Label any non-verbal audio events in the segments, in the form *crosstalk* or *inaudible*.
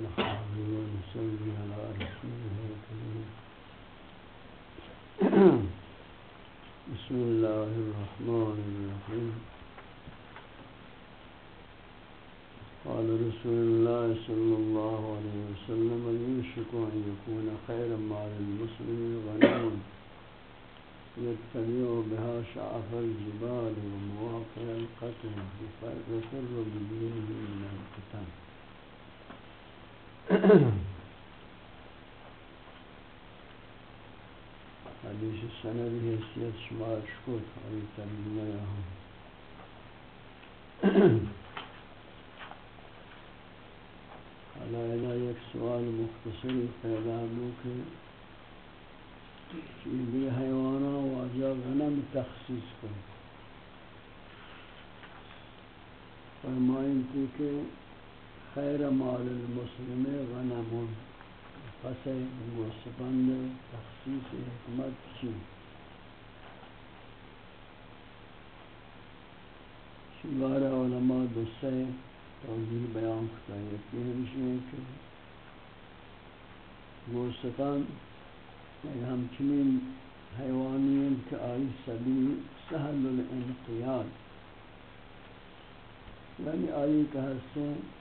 نحمده ونصلي على رسوله الكريم بسم الله الرحمن الرحيم. قال رسول الله صلى الله عليه وسلم يوشك أن يكون خيرا مع المسلم غنم يتبع بها شعف الجبال ومواقع القتل فيفر بالدين من القتال. حدیث سند حیثیت شمار شکوت آئی ترجمہ یہاں حالا ایک سوال مختصر پیدا ہو کہ چیزی حیوانا واجہ غنم تخصیص کو فرمائیں تھی کہ خیر مال المسلم غنمون. پس گوسپند تخصیص حکمت چی؟ شبار علماء دوسرے توضیح بیان کرتا ہے یکی ہمشی ہے کہ گوسپند یعنی ہمچنین حیوانین کہ آئی سبی سہل الانقیاد. یعنی آئی کہ ہستیں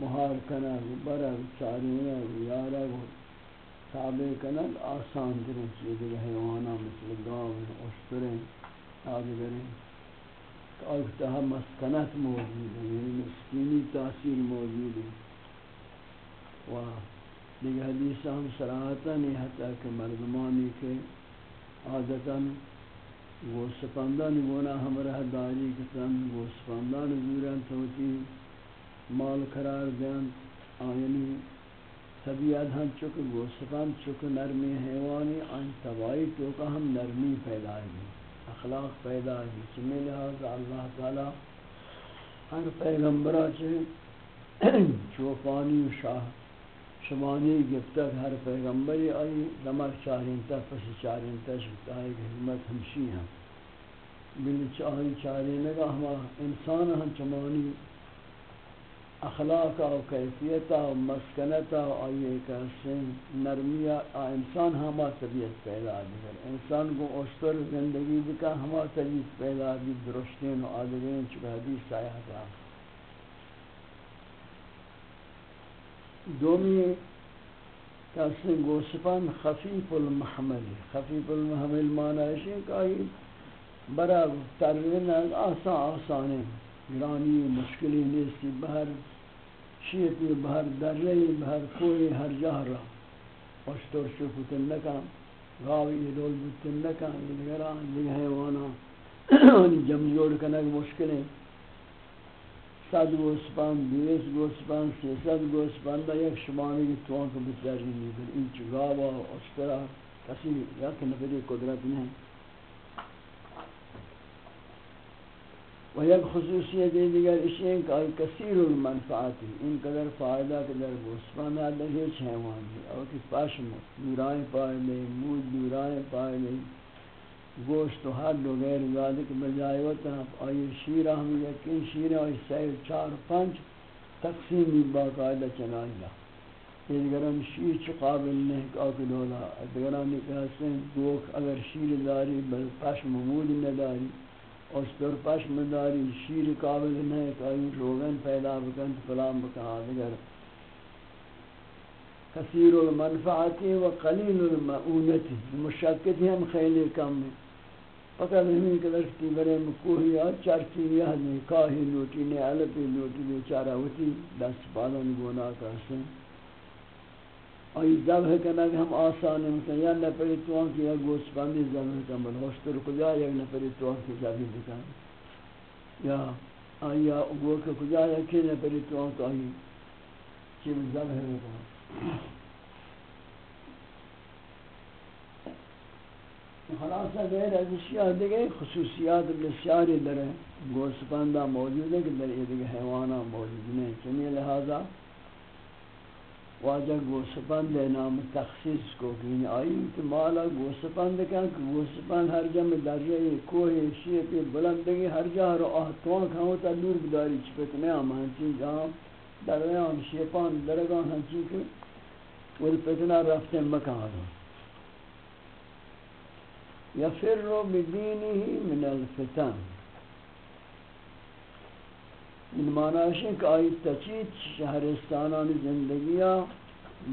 مہار کنگ، برگ چارینگ یارگ، تابع کنگ، آسان درن چیز حیوانا مثل گاو اشتریں آدگریں کہ اگتہا مسکنت موجود ہے یعنی مسکینی تاثیر موجود ہے و دیگه حدیث ہم سراحتا نہیں، حتی کہ مردمانی کے عادتا گوسپندان گونا ہمراہ داری کتن گوسپندان زورن توتی مال قرار دیں آئینی طبیعت ہم چک گوسفان چک، نرمی حیوانی، آئین تباہی تو ہم نرمی پیدا ہے، اخلاق پیدا ہے چمی لہذا اللہ تعالی ہر پیغمبرہ چھے *clears throat* چوفانی شاہ، شمانی گفتک ہر پیغمبری آئی دمک چارین تا، پس چارین شکتا ہے کہ حکمت ہمشی ہیں۔ بل چاہی چارینگا ہما انسان ہم چمانی اخلاق و کیفیت و مسکنت و آئیے کا سن نرمیہ انسان ہما طبیعت پیدا دیگر انسان کو اشتر زندگی بکا ہما طبیعت پیدا دی درشتین و آدگین چکہ حدیث سایہ تھا۔ دومی کسی گوسپان خفیف المحمل خفیف المحمل معنی ہے کہ آئی برا ترین آسان آسانے گرانی مشکلی نیستی بہر شیطی بہر درلی بہر کوئی ہر جہر را. اشتر شکوتن نکم غاوی رول بودتن نکم دیگران دیگه حیوانا جمع جوڑ کنک مشکل صد گوسپان بیس گوسپان سیصد گوسپان دا یک شمانی کی توان کو بسیاری نہیں این چگاوا اشترا کسی، یک نفری قدرت نہیں و یک خصوصیت دیگر اشیاء کہ کثیر المنفعات ان قدر فائدہ قدر گوسفان آدھر ہیچ حیوان ہے اور کہ پاشم نورائیں پائے لے مود نورائیں پائے لے گوشت و حد و غیر ذالک بجائے وطن آئی شیرہ ہم یقین شیرہ آئی سیر چار پنچ تقسیمی باقاعدہ چنائی لہ دیگران شیر چی قابل نہیں کہ آکل ہولا دیگران کہتے ہیں گوک اگر شیر داری، بل پشم مود نداری. اور پر پشم داری شیر قابل نہیں کہ این روغن پیدا بکن فلان بکن آدگر کثیر المنفعتی و قلیل المعونتی مشکتی ہم خیلی کم ہے فقط ہمیں کلشتی برے مکوہی آج چرچی یہدنی کاہی لوٹی نے علپی لوٹی بیچارہ ہوتی دست بالن گونا کرسن آئی ذبح کنگ ہم آسان ہیں یا نپری توان کی یا گوشت بندی ذبح کن بل ہوشتر کجا یا نپری توان کی ذبح بکن یا آئی یا گوشت کجا یا کی نپری توان تو آئی چیز ذبح بکن خلاصہ غیر از اشیاء دیگه خصوصیات بسیاری در گوشت بندہ موجود ہے کہ در یہ دیگه حیوانہ موجود نہیں چنین لہذا واجہ گوسپند نام تخصیص کو کہ آئی کہ مالا گوسپند کہاں کہ گوسپند ہر جمع درجہ کوئی شیط بلندگی ہر جہاں رو آہتوان کھاں ہوتا دور بداری چپکنے آم ہنچی جہاں درگیان شیپان درگان ہنچی کہ وہ پتنا رفتے مکان رو یفر بدینه من الفتن۔ این معنیش ہے کہ آئی تچید شہرستانان زندگیاں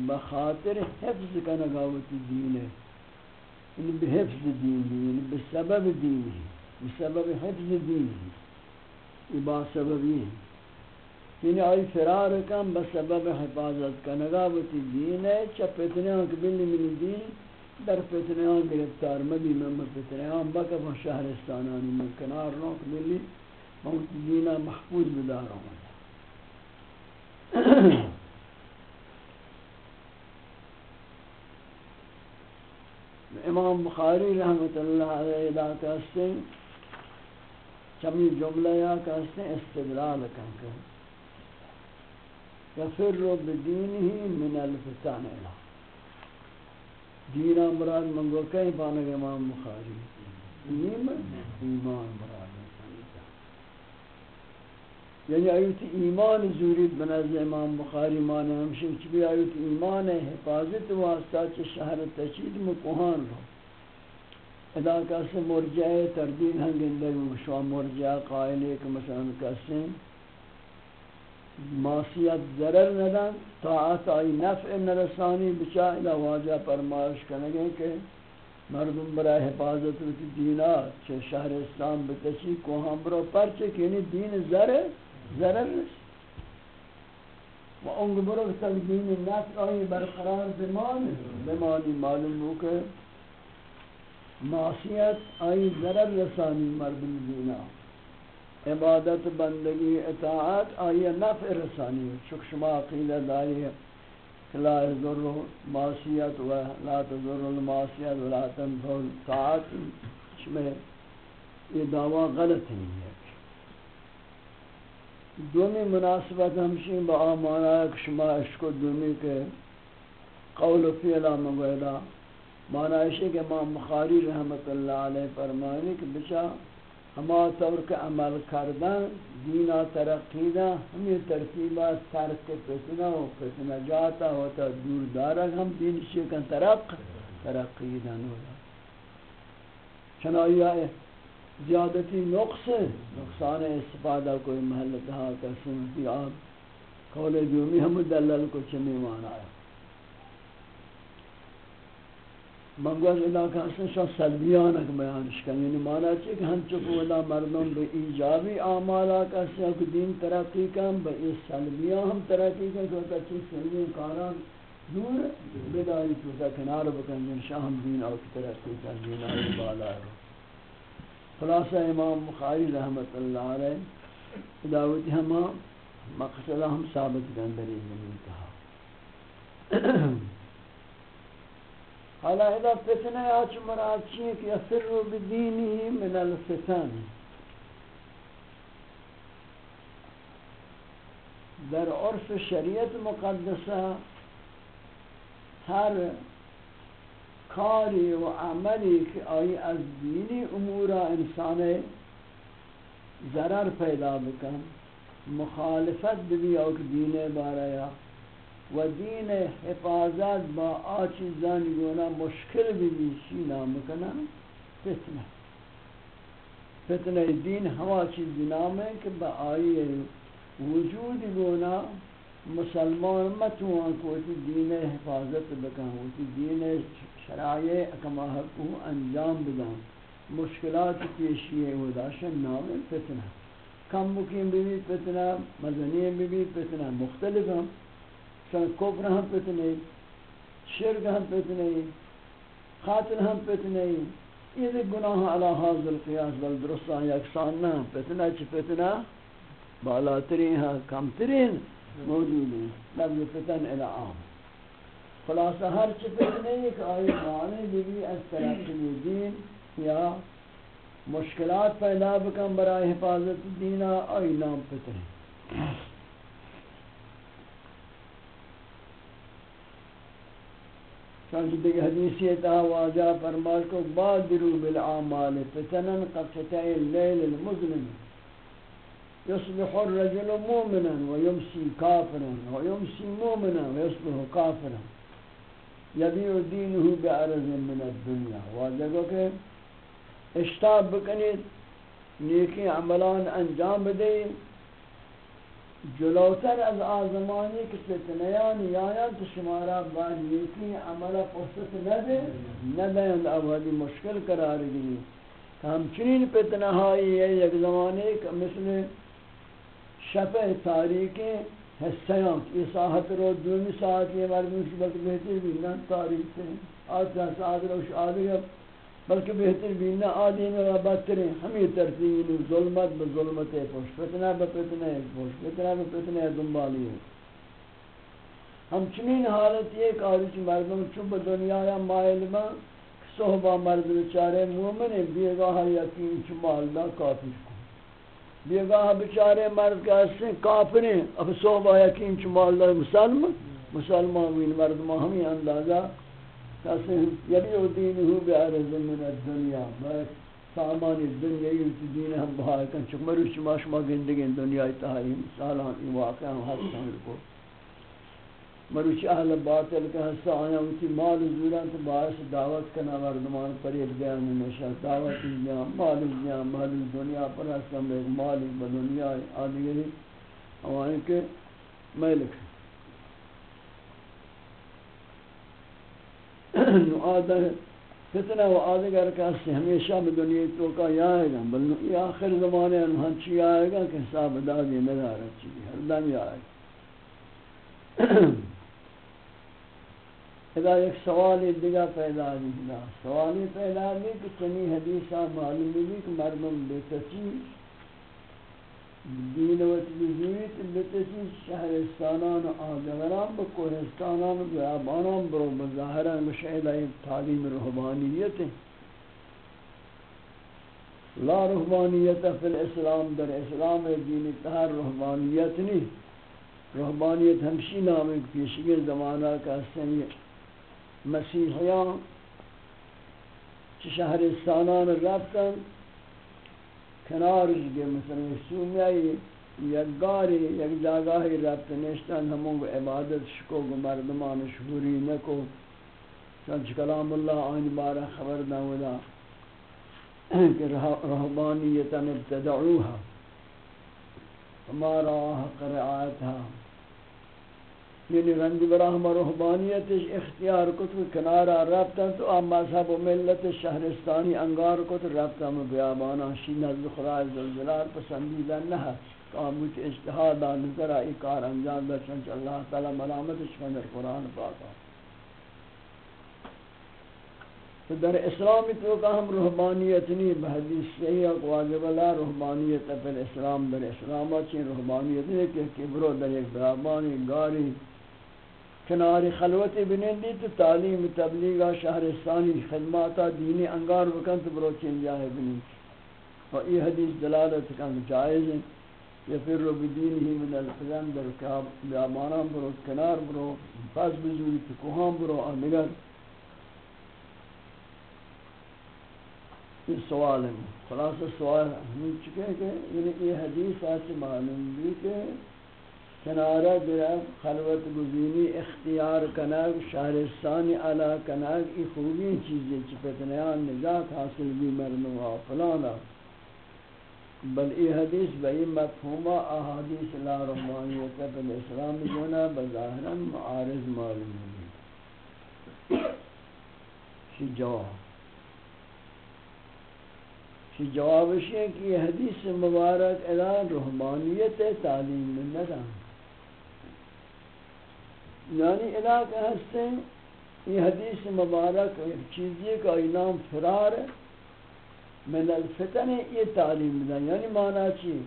بخاطر حفظ کا نگاوتی دین ہے یعنی بحفظ دین ہے یعنی بسبب دین ہے بسبب حفظ دین. یعنی ہے یہ با سببی. ہے یعنی آئی فرار کم بسبب حفاظت کا نگاوتی دین ہے چا پتنیاں کبلی من دین، در پتنیاں گرفتار مبی، من پتنیاں بکا شہرستانانی من کنار نو کبلی موت دینہ محفوظ بدار ہوں۔ امام بخاری رحمت اللہ علیہ ادا کہتے ہیں، چمی جملہ یا کہتے ہیں، استدلال کہتے ہیں۔ یفر بدینہی من الفتان الہ۔ دینہ مراد منگو کہیں پانک امام بخاری۔ ایمان مراد۔ یعنی آیت ایمان زورید بنظر امام بخاری مانے ہمشہ چبی آیت ایمان حفاظت واسطہ چھ شہر تشید مکوہان رو. ادا کسی مرجع تردین ہنگندر شما مرجع قائل ہے کہ مثلا کسی معصیت ضرر ندن، طاعت آئی نفع نرسانی بچا الہ واجہ پرمارش کنگے کہ مردم برای حفاظت ہوتی دینات چھ شہر اسلام بتشی کوہاں برو پرچے کہ یعنی دین ضرر ضرر و اونگ برو تلبین نفس آئی برقرار بمان بمانی معلوم ہو کہ معصیت آئی ضرر رسانی مردم دینا عبادت، بندگی، اطاعت آئی نفع رسانی. چک شما عقیدہ داری لا تضر معصیت و لا تضر المعصیت و لا تنفع الطاعت. شما یہ دعویٰ غلط نہیں ہے دومی مناسبت ہمشین با آمانا ایک شما اشکو دومی کے قول و فیلا مگویلا مانا اشی کہ امام بخاری رحمت اللہ علیہ فرمانی کہ بچا ہما طور کے عمل کردن دینا ترقی دا ہمیں ترتیبہ ترک فتنہ و فتنہ جاتا ہوتا دور دارک ہم دین شکن ترق ترقی دا نولا چنائی آئے زیادتی نقص ہے، نقصان استفادہ کوئی محل تہا کا سنتی آپ قول دیومی ہم دلل کو چمی مانا ہے۔ منگوز علاقہ حسن شاہ سلبیانک بیانش کا یعنی مانا چاہے کہ ہم چکو اللہ مردم بے ایجابی آمالا کا سیاک دین ترقی کم، بے اس سلبیان ہم ترقی کم کہ ہوتا چیز سلبیان کاران دور بدائی تو کنار بکن جن شاہ ہم دین آکی ترقی کم، دین آئی بالا ہے۔ خلاصہ امام بخاری رحمت اللہ علیہ دعوت ہم مقصد ہم ثابت گندری زمین کہا حالا اذا فتنہ آچ مراد چیئے کہ افر بدینی من الفتن۔ در عرف شریعت مقدسہ ہر کاری و عملی که آئی از دینی امورا انسان ضرر پیدا بکن. مخالفت بھی اوک دین باریا و دین حفاظت با آچیزان گونا مشکل بھی چی نام کنا فتنہ فتنہ دین ہوا چیز نام ہے کہ با آئی وجود گونا مسلمان متوان کو دین حفاظت بکن ہوتی دین شرائع اکما حقو انجام بدن. مشکلات پیشی ہے وہ داشن نام فتنہ. کم مکیم بھی فتنہ مدنی بھی فتنہ. مختلف ہم سن کفر ہم فتنہ، شرک ہم فتنہ، قاتل ہم فتنہ. یہ گناہ علی حاضر قیاس بل درستان یکسان نہ فتنہ چی فتنہ؟ بالاترین ہاں کم ترین موجود ہیں. لفظ فتن الى عام خلاصہ ہر چیز نہیں کہ آئی معنی بھی از طرف دین یا مشکلات پیدا بکن برای حفاظت دینا، آئی نام پتر چانچہ دیکھ حدیثی اتحا واجہ فرمال کو بادروا بالعامال فتنا قفتع اللیل المظلم۔ يصبح الرجل مؤمنا ويمسي كافرا ويمسي مؤمنا ويصبح كافرا یبیع دینه بعرض من الدنیا. واجہ کو کہ اشتاب بکنید، نیکی عملان انجام بدهید جلوتر از آزمانی که فتنیان یایان تو شمارا با نیکی عمل فرصت نده ندهند اولی مشکل قرار گیری. کہ ہمچنین فتنہائی ہے یک زمانے کہ مثل شفع تاریکی حصیان یہ ساحت رو دومی ساعت یہ مردم کی بلکہ بہتر بھی نہ تاریخ سے آج ساعت رو شعادی بلکہ بہتر بھی نہ آدین و بدترین ہمیں ترتیب ظلمت بظلمت پوش فتنہ بفتنہ پوش فتنہ بفتنہ دنبالی ہے ہم چنین حالت یہ کہ آدھش مردم چوب دنیا یا مائل با صحبہ مرد بچارے مومن بیگاہ یقین چمال دا کافر بیگاہ بچارے مرد کا حصے کافر ہیں اب صحبہ یقین چمال دا مسلم مسلمان وین مرد مردم ہمیں اندازہ کسی یبیع دینہو بعرض من الدنیا بس سامان الدنیا یوتی دین ہم بہائی کن چک مروچ ما شما گندگی دنیا اتحایی مثالان ای حد حسن کو مروچ اہل باطل کا حصہ آیا ہوتی مال زوران تو باعث دعوت کنا مردمان پر ایک بیان نشا دعوت دیا مال دیا مال دنیا پر حصہ میں مال بدنیا آدھگری اوائیں کہ ملک آدھر فتنہ و آدھگر کا سے ہمیشہ میں دنیا تو کا یا آئے گا، بل آخر زمانے انہاں چی آئے گا کہ حساب دادی ندارہ چی ہر دم یا آئے۔ گا ادا ایک سوال دیگا پیدا دی سوالی پیدا دی کہ چنی حدیثہ معلوم بھی کہ مردم بے تچیز دین و تبزیت بتشی شهرستانان آدگران با کوهستانان و بیابانان برو بظاهران مشاهد ای تعلیم روحانیت لا روحانیت فی الاسلام در اسلام دین تہر روحانیت نہیں۔ روحانیت ہمشی نام ایک پیشگی زمانہ کا سنی مسیحیان شهرستانان رفتن کنارش گئے مثلا سومیائی یک گاری، یک جاگاہی ربط نشتن ہمون عبادت شکو، گو مردمان شہوری نکو. چنچ کلام اللہ آئین بارہ خبر داولا کہ رہبانیتا ابتدعوها. فما رواها قرآتها یعنی رنگ براہم رحبانیت اختیار کت کنارا رابطہ تو آم مذہب و ملت شہرستانی انگار کت رابطہ میں بیابانا شی نزد خدای زلزلال پسندیدہ نہ کاموچ اجتحادہ نظرہ اکار انجام دا چنچ اللہ تعالی ملامت شکندر قرآن پاکا۔ تو در اسلامی تو کہ ہم روحانیت نہیں، بحدیث صحیح ہے، واجب اللہ روحانیت پر اسلام در اسلام چین روحانیت نہیں، کہ کبرو در ایک بیابانی، گاری کنار خلوت بنندی تو تعلیم تبلیغ شہرستانی خدمات دینی انگار بکن تو بروچین جائے بنی اور یہ حدیث دلالت کن جائز ہے یا پھر رو بدین ہی من الفزن در بیامانا برو، کنار برو، پاس بزوری تو کوہاں برو آنگر یہ سوال ہے خلاص سوال ہمیں چکے کہ یعنی یہ حدیث آج معلوم بھی کہ کنارہ درب خلوت گزینی، اختیار کنگ شہرستانی علا کنگ ای خوبی چیزیں چپتنیان نجات حاصل بھی مرنوا فلانا بل ای حدیث بئی مفہومہ احادیث لا رحمانیت بل اسلام جونا بظاہرا معارض معلوم ہوئی شی جواب؟ شی جوابش ہے کہ یہ حدیث مبارک اعلان رحمانیت تعلیم میں یعنی علاقہ ہستے یہ حدیث مبارک چیزی کا انام فرار من الفتن یہ تعلیم دن یعنی معنی چی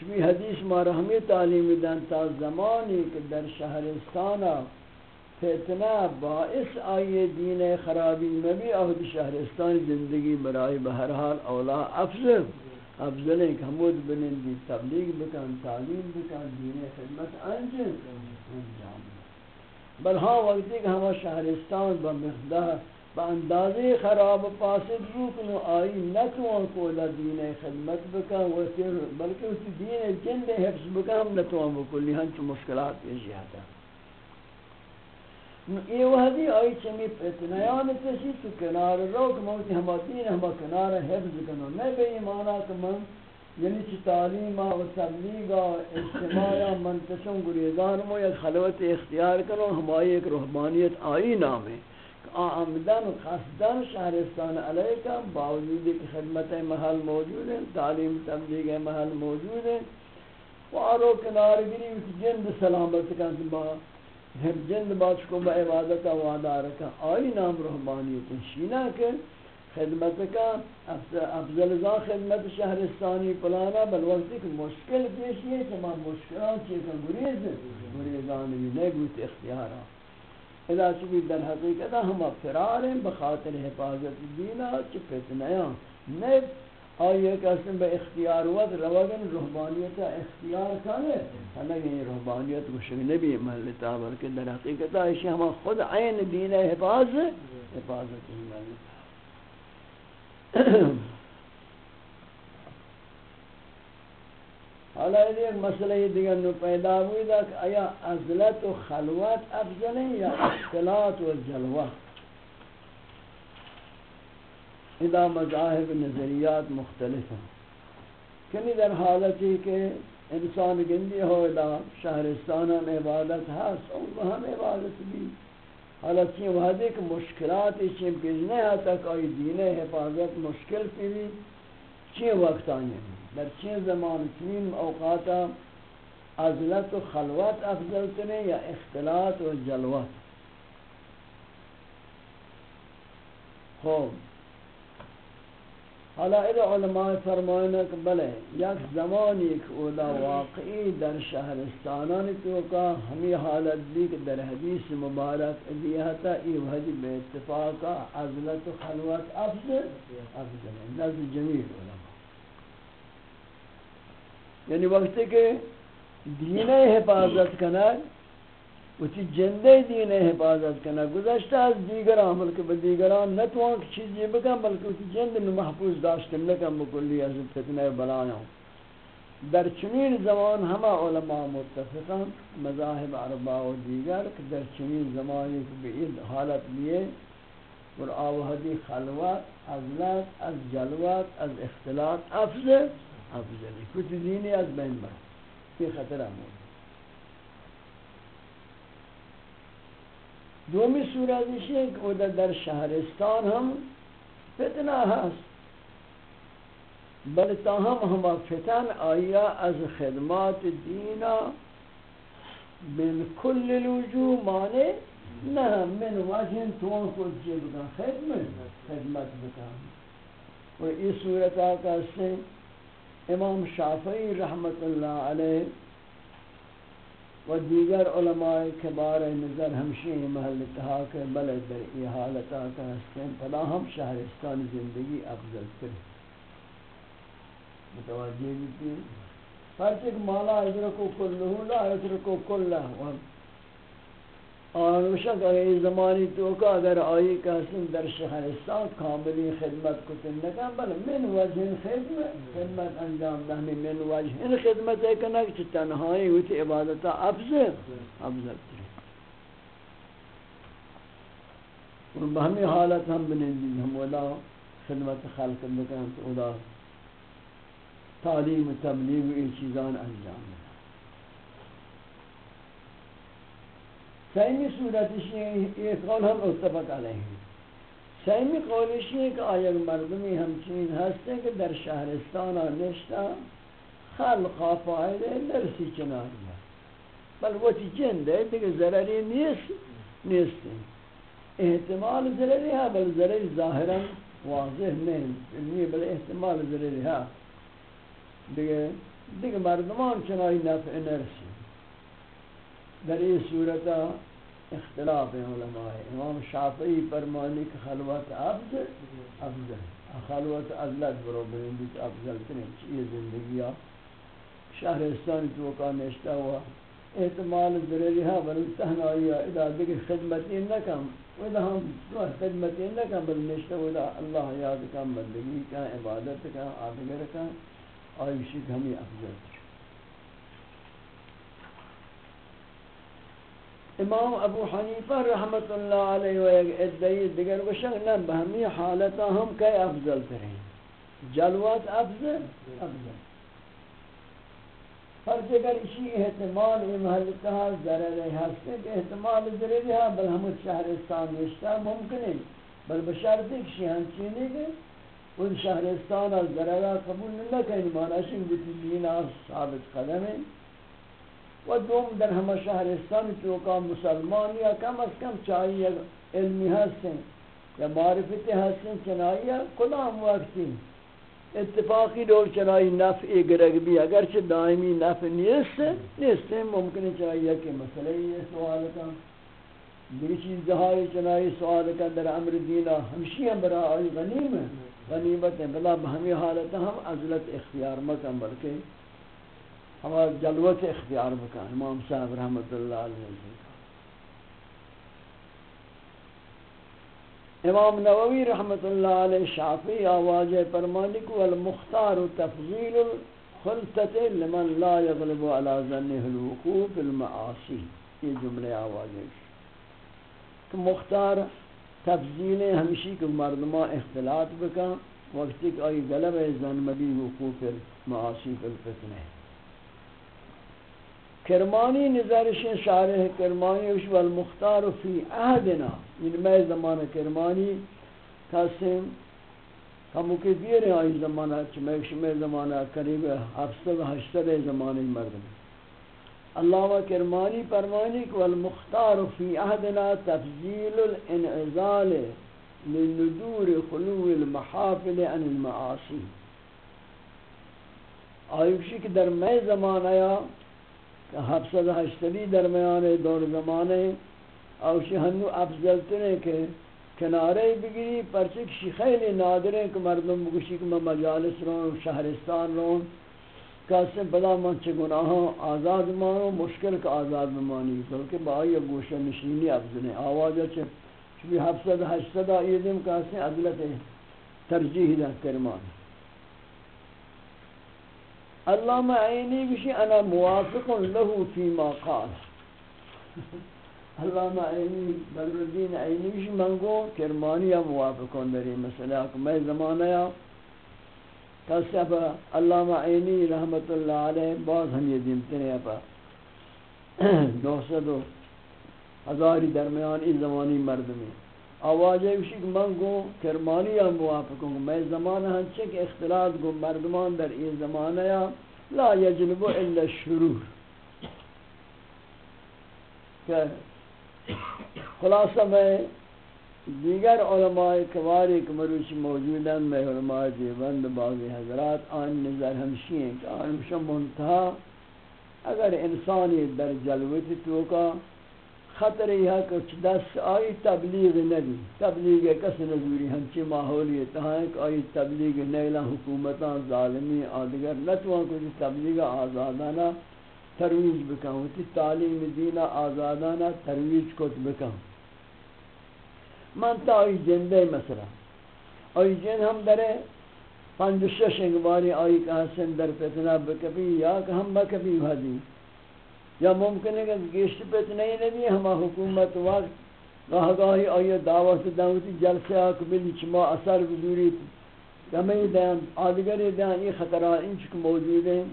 چونکہ حدیث مارا ہمیں تعلیم دن تا زمانی کہ در شہرستانا فتنہ باعث آئیے دین خرابی مبی اہد شہرستان زندگی برائی بہرحال اولا افضل۔ افضل ہے کہ حمود بنندی تبلیغ بکن، تعلیم بکن، دین خدمت انجل انجام۔ بل ہاں وقتی کہ ہمارا شہرستان با مقدار، با اندازے خراب فاسد روکنو آئی نتوان کولا دین خدمت بکن بلکہ اسی دین جن حفظ بکن ہم نتوان بکلی ہنچ مشکلات پیشی آتا یہ وحدی آئی چمی پتنیان تشی تو کنار رو، کہ موتی ہما دین ہما کنار حفظ کنو نہیں بے ایمانا کہ من یعنی چی تعلیمہ و تبلیغہ اجتماعہ منتشن گریزان مو یا خلوت اختیار کنو، ہمائی ایک روحبانیت آئی نام ہے آمدن و قصدن شہرستان علیہ کا باوجود کہ خدمت محل موجود ہے، تعلیم تبلیغ محل موجود ہے۔ وارو کنار گری جند سلامت کن با جند باش کو با عبادت وعدہ رکھا۔ آئی نام رحمانیت شینا کہ خدمت کا افضل ذا خدمت شہرستانی پلانا بل وقتی کہ مشکل پیش یہ کہ ما مشکلات چیزا گریز گریزانی نہیں گوت اختیارا. اذا چکی در حقیقت ہم فرار ہیں بخاطر حفاظت دینا چی فتنیاں نہیں آئیے کہ اسم با اختیار ود روگن روحبانیت اختیار کنے حالانکہ یہ روحبانیت کو نبی محلتا بلکہ در حقیقت ایشی ہم خود عین دین حفاظ حفاظت ہی محلتا حالا ایک مسئلہ دیگر نو پیدا ہوئی دا کہ آیا ازلت و خلوت افضل ہیں یا اختلاط و جلوت ادا مذاہب نظریات مختلف ہیں۔ کنی در حالتی کہ انسان گندی ہو ادا شہرستان میں عبادت ہے سو ہم عبادت بھی۔ حالتی وحدی کہ مشکلات چین پیجنے آتا تک آئی دین حفاظت مشکل پیوی. چین وقت آئیں در چین زمان چین اوقاتا عزلت و خلوت افضل تنے یا اختلاط و جلوت. خوب حالا اذا علماء فرمائنا کہ بلے یک زمانی کہ اولا واقعی در شہرستانان تو ہمی حالت بھی کہ در حدیث مبارک ادیہتا ای وحدی بے اتفاقا عزلت و خلوت افضل افضل. نزد جمیل علماء. یعنی وقتی کہ دین حفاظت کنک وتی جندے دین حفاظت کنا گزشتہ از دیگر عمل کے دیگران نتوان کی چیز یہ بکن بلکہ وتی جند محفوظ داشت نکن بکلی از فتنہ بلایا در چنین زمان ہما علماء متفقا مذاہب عربا و دیگر کہ در چنین زمانی کو بھی حالت لیے اور آوہدی خلوت ازلت از جلوت، از اختلاط، افضل افضل. کچھ دینی از بین بر. یہ خطرہ موجود دومی صورت ہے کہ ادھر در شہرستان ہم فتنہ ہست بل تاہم ہما فتن آیا از خدمات دینا من کل الوجوہ مانے نہ، من وجہ توان کو جب خدمت خدمت بتا اور اس صورت آقا سے امام شافعی رحمت اللہ علیہ و دیگر علماء کبار نظر ہمشی محل تہا کہ بلے در ای حالتا کا ہستیں پدا ہم شہرستان زندگی افضل کریں۔ متوجہ دیتی ہر چک مالا ادرکو کلہو لا ادرکو کلہ آنوشا کہ یہ زمانی تو کا اگر آئی کہ حسن در شہرستان کاملی خدمت کو تنگا بل من وجہ خدمت خدمت انجام دہمی من وجہ ان خدمت ہے کہ نک تنہائی ہوتی عبادتا افضل افضل تری اور بہمی حالت ہم بنندی ہم ولا خدمت خلق بکن تو ادا تعلیم تبلیغ این چیزان انجام دہمی سیمی صورتش یہ قول ہم اتفق علیہ ہیں سیمی قولش یہ کہ آیا مردمی ہمچین ہستے کہ در شہرستان نشتا خلقا فائد نرسی چناری ہے بل وہ چی جند ہے دیکھ ضرری نیست نیست. احتمال ضرری ہے بل ضرری ظاہرا واضح نہیں بل احتمال ضرری ہے دیکھ مردمان چنائی نفع نرسی. در این صورت اختلاف علماء. امام شافعی فرمانی کہ خلوت افضل افضل خلوت ازلت برو برندی افضل ترین چیئے زندگی شہرستانی تو کا نشتا ہوا احتمال ضروری ہے بل تہنائی ادا دیگر خدمتی نکم. ودا ہم خدمتی نکم، بل نشتا ودا اللہ یاد کم بندگی کا عبادت کا آدگر کا آئیشی ہمیں افضل. امام ابو حنیفہ رحمت اللہ علیہ و ایک ادعی دیگر وشن نہ بہمی حالتا ہم کئی افضل ترین۔ جلوات افضل؟ افضل۔ ہر جگہ اسی احتمال ای محلتہ ضرر ہستے کہ احتمال ضرر ہے، بل ہم شہرستان نشتا ممکن ہے۔ بل بشارت کشی ہنچینے کے ان شہرستان ضرر قبول نہ کریں مانا شنگ بیتی دینا ثابت قدم ہے و دوم در همه شهرستان چوکا مسلمان یا کم از کم چاہیے علمی هستن یا معرفتی هستن چنائی کدام وقتی؟ اتفاقی دور چنائی نفع گرگ بھی اگرچہ دائمی نفع نیست نیست ممکن چاہیے کہ مسئلہ یہ سوال کا دیگه چیز دہائی چنائی سوال کا در امر دینا ہمشی ہم برا آئی غنیم غنیمت ہے بلا بہمی حالت ہم عزلت اختیار مکم بلکہ ہمارا جلوت اختیار بکا، امام صاحب رحمت اللہ علیہ امام نووی رحمت اللہ علیہ شافی آواز فرمانی المختار تفضیل الخلطت لمن لا يغلب على ذنه الوقوف المعاصی یہ جملے آواز کہ مختار تفضیل ہمشی کو مردمہ اختلاط بکا، وقتی کہ آئی غلب زن مبی وقوف المعاصی فی کرمانی نظرش شارح کرمانی وش والمختار فی عهدنا این یعنی میں زمان کرمانی قسم ہم کے دیر ہیں اس زمانہ چمیک شمی زمانہ قریب ہفتہ و ہشتر زمانے مردم اللہ کرمانی فرمانی کہ والمختار فی عهدنا تفضیل الانعزال لندور خلو المحافل عن المعاصی۔ آئیوشی کہ در میں زمانہ ہفصد ہشتری درمیان دور زمانے اوشی ہنو افضل تنے کے کنارے بگیری پرچک شی خیلی نادریں کہ مردم بگوشی کہ میں مجالس رون شہرستان رون کسی بلا من چه گناہاں آزاد مانو مشکل کا آزاد مانی، بلکہ بائی گوشہ نشینی افضل ہیں آوازہ چه چبی ہفصد ہشتد آئیدم کسی عدلت ترجیح دا کرمانی علامہ عینی بشی انا موافق له فيما قال. علامہ عینی بدر الدین عینی بشی منگو کرمانی موافق دری مسئلہ کہ میں زمانہ یا کسب علامہ عینی رحمت اللہ علیہ بعض ہم یہ دیمتے ہیں اپا دو سو دو ہزاری درمیان اس زمانی مرد میں آواز ایشی کہ من گو، کرمانی یا موافق ہوں میں زمانہ ہنچے کہ اختلاط گو، مردمان در این زمانہ یا لا یجلبو الا الشرور۔ کہ خلاصہ میں دیگر علماء کباری کہ مروچ موجود ہیں۔ میں علماء دیوند بعضی حضرات آن نظر ہمشی ہیں کہ آن مشم منتہا اگر انسانی در جلوت توکا خطر یہ کہ دست آئی تبلیغ نبی، تبلیغ کس نظوری، ہنچی ماحولیت ہیں کہ آئی تبلیغ نیلہ حکومتاں ظالمی آدگر، نتوان کو تبلیغ آزادانہ ترویج بکن تی تعلیم دینہ آزادانہ ترویج کت بکن من تا آئی جندے مثلا، آئی جن ہم درے پنج شش انگواری آئی کہ حسن در فتنہ بکبی یا کہ ہم بکبی بھدی۔ یا ممکن ہے کہ گشت پیت نہیں نبی ہما حکومت وقت گاہ گاہی آئی دعوت دعوتی جلسے آکبلی چما اثر بزوری کمی دین آدگری دین یہ خطرات انچک موجود ہیں۔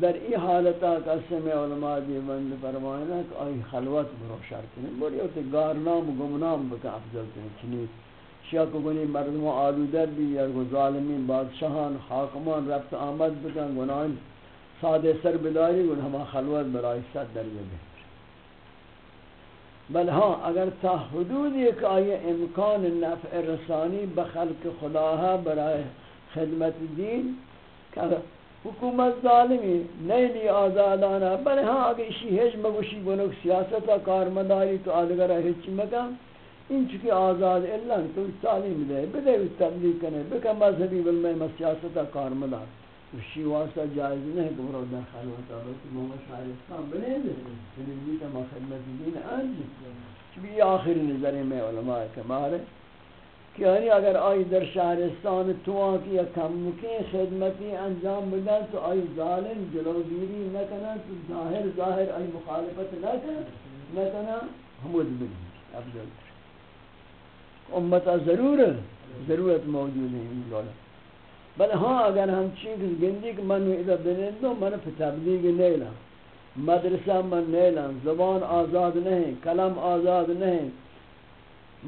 در ای حالتا قسم علماء دیوند فرمائنا کہ آئی خلوت برو شرط نہیں بڑی ہوتے گارنام و گمنام بکا افضل تین چنی شیعہ کو گنی مردم آلودر بھی، یا ظالمین، بادشاہان حاکمان رفت آمد بکن گناہن سادے سر بداری گن ہما خلوت برای صد درجہ بہتر۔ بل ہاں اگر تا حدود ایک آئی امکان نفع رسانی بخلق خداها برای خدمت دین، کہ حکومت ظالمی نیلی آزادانا بل ہاں اگر اسی حج مگوشی گنک سیاستا کارمداری تو آدگرہ ہچی مکم این چکی آزاد اللہ تو تعلیم دے، بدے تبلیغ کنے بکا مذہبی بل سیاستا کارمدار اسی واسطہ جائز نہیں کہ برو در خلوت آلو کہ محمد شاہرستان بنے دے تنیزی کا خدمت دین آنجی چبی آخری نظر میں علماء کمار ہے کہ یعنی اگر آئی در شہرستان توان کی کم مکین خدمتی انجام بدن تو آئی ظالم جلوگیری نکنن تو ظاہر ظاہر آئی مخالفت نکنن نکنا حمود بنی افضل. امتا ضرور، ضرورت موجود ہے ان گولا بل ہاں اگر ہم چیز گندی کہ من ادھر بنین دو، من پہ تبلیغ نیلا مدرسہ من نیلا زبان آزاد نہیں کلم آزاد نہیں،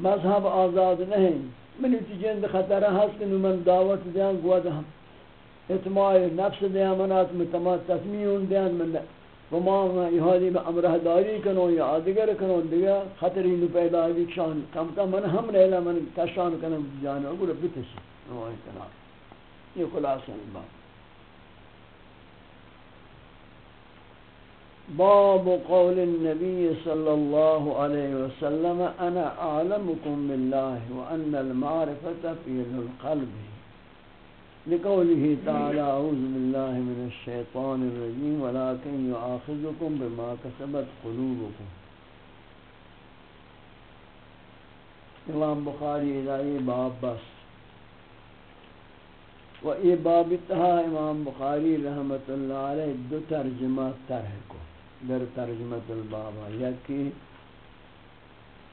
مذہب آزاد نہیں۔ منی تی جند خطر ہست کہ من دعوت دیان گواد ہم اتماع نفس دیان منات متماد تصمیون دیان من وما یہادی با امرہ داری کنو یا آدگر کنو دیگا خطری نو پیدا ہے شان۔ کم کم من ہم نیلا من تشان کنم جانا گوڑا بتشی۔ نوائی کنار یہ خلاص ہے بات۔ باب قول النبي صلى الله عليه وسلم أنا أعلمكم بالله وأن المعرفة في القلب لقوله تعالى أعوذ بالله من الشيطان الرجيم ولكن يؤاخذكم بما كسبت قلوبكم امام بخاری ادائی باب بس۔ و ای باب تہا امام بخاری رحمت اللہ علیہ دو ترجمہ ترہ کو، در ترجمت البابا، یکی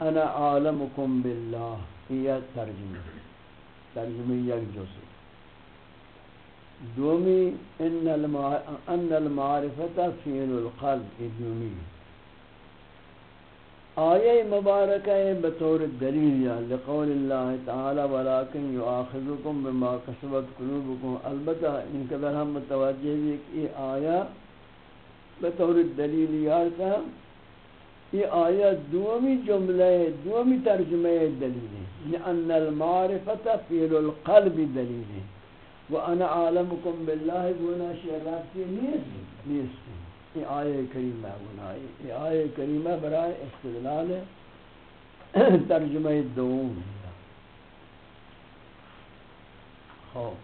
انا عالمکم باللہ، یہ ترجمہ ترجمہ یک جو دومی، ان المعرفت فیل القلب دومی آیه مبارکہ بطور دلیل یا لقول اللہ تعالی، ولیکن یؤاخذکم بما کسبت قلوبکم. البتہ ان قدر ہم متوجہ بھی کہ یہ آیہ بطور دلیل یارتا یہ آیہ دومی جملہ دومی ترجمہ دلیل ہے. یعنی لأن المعرفت فیل القلب دلیل ہے. وانا عالمكم بالله گونا شرافتی نیست نیست. یہ آیہ کریمہ گونا یہ آیہ کریمہ برائے استدلال ترجمہ دوم خوب۔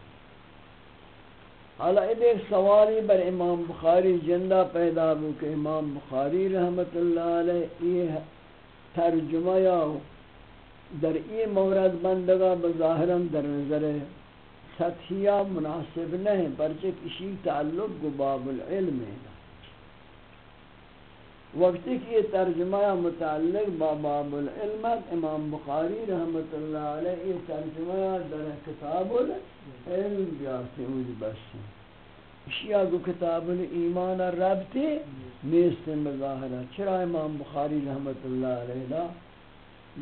حالا ایک سوالی بر امام بخاری جندہ پیدا ہو کہ امام بخاری رحمت اللہ علیہ یہ ترجمہ یا در ای مورد بندگا بظاہرم در نظر سطحیہ مناسب نہیں پرچہ کسی تعلق کو باب العلم ہے۔ وقتی کہ یہ ترجمہ متعلق با باب العلم امام بخاری رحمت اللہ علیہ، یہ ترجمہ در کتاب العلم بیارتے ہوئی بس اشیاء کو کتاب الایمان ربطی نیستن بظاہرہ چرا امام بخاری رحمت اللہ علیہ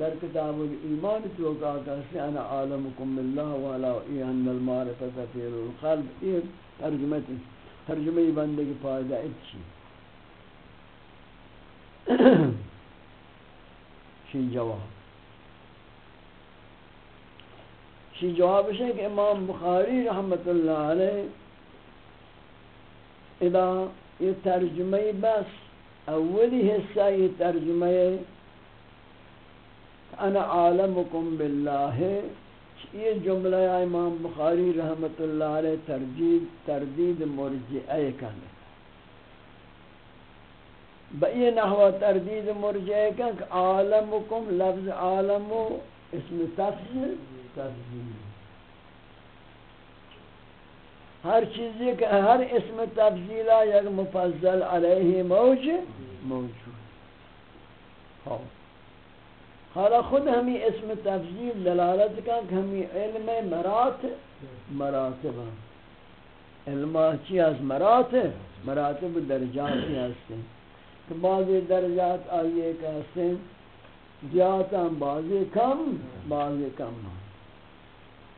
در کتاب الایمان تو کہا کہ انا عالمکم بالله ولا ان المعرفه في القلب۔ یہ ترجمہ ترجمہ بندے کی فائدہ اچھی شی جواب۔ شی جواب ہے کہ امام بخاری رحمت اللہ علیہ اذا یہ ترجمہ بس اولی حصہ یہ ترجمہ انا عالمکم باللہ۔ یہ جملہ امام بخاری رحمت اللہ علیہ تردید تردید مرجعہ کن بئی نحو تردید مرجعہ کن عالمکم لفظ عالم اسم تفضیل ہر چیزی کہ ہر اسم تفضیلہ یک مفضل علیہ موج. موجود حالا خود ہمیں اسم تفضیل دلالت کا کہ ہمیں علم مراتب مراتب. علم چی از مراتب مراتب درجاتی ہستے کہ بعضی درجات آئیے کہ ہستے زیادہ بعضی کم بعضی کم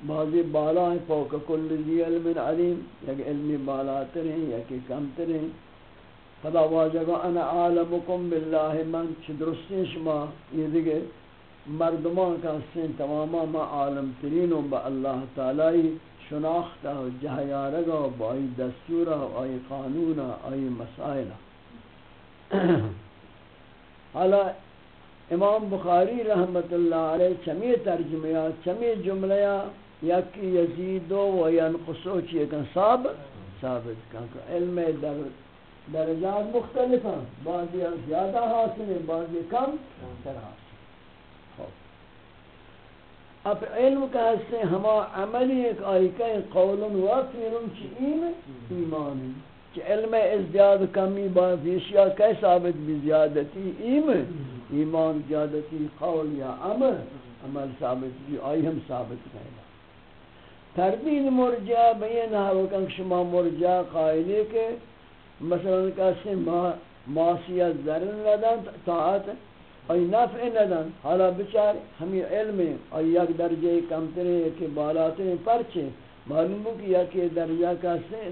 بعضی بالا ہیں، فوق کل ذی علم علیم یک علمی بالا تریں یکی کم تریں فلا واجب، انا عالمکم باللہ، من چھ درستی شما؟ یہ دیگے مردمان کا سن تماما ما عالم ترین با اللہ تعالی شناختا و جہیارگا و بائی دستورا و آئی قانونا آئی مسائلہ *coughs* حالا امام بخاری رحمت اللہ علیہ چمی ترجمہ چمی جملہ یکی یزیدو و ینقصو چیئے کن ثابت ثابت کن علم در درجات مختلف ہیں. بعضی زیادہ حاصل ہیں، بعضی کم تر حاصل اب علم کا حصے ہما عملی ایک آئی کہیں قول و فیرم چی ایم ایمان کہ علم ازدیاد کمی با فیشیا کی ثابت بھی زیادتی ایمان ایمان زیادتی قول یا عمل عمل ثابت بھی، آئی ہم ثابت کریں تردید مرجع بین حوکن شما مرجع قائلی کے مثلا کسی معصیت ذرن ندن طاعت ای نفع ندن حالا بچار ہمیں علم ای یک درجہ کمترے یکی بالاترے پرچے، معلوم ہو کہ یکی درجہ کسی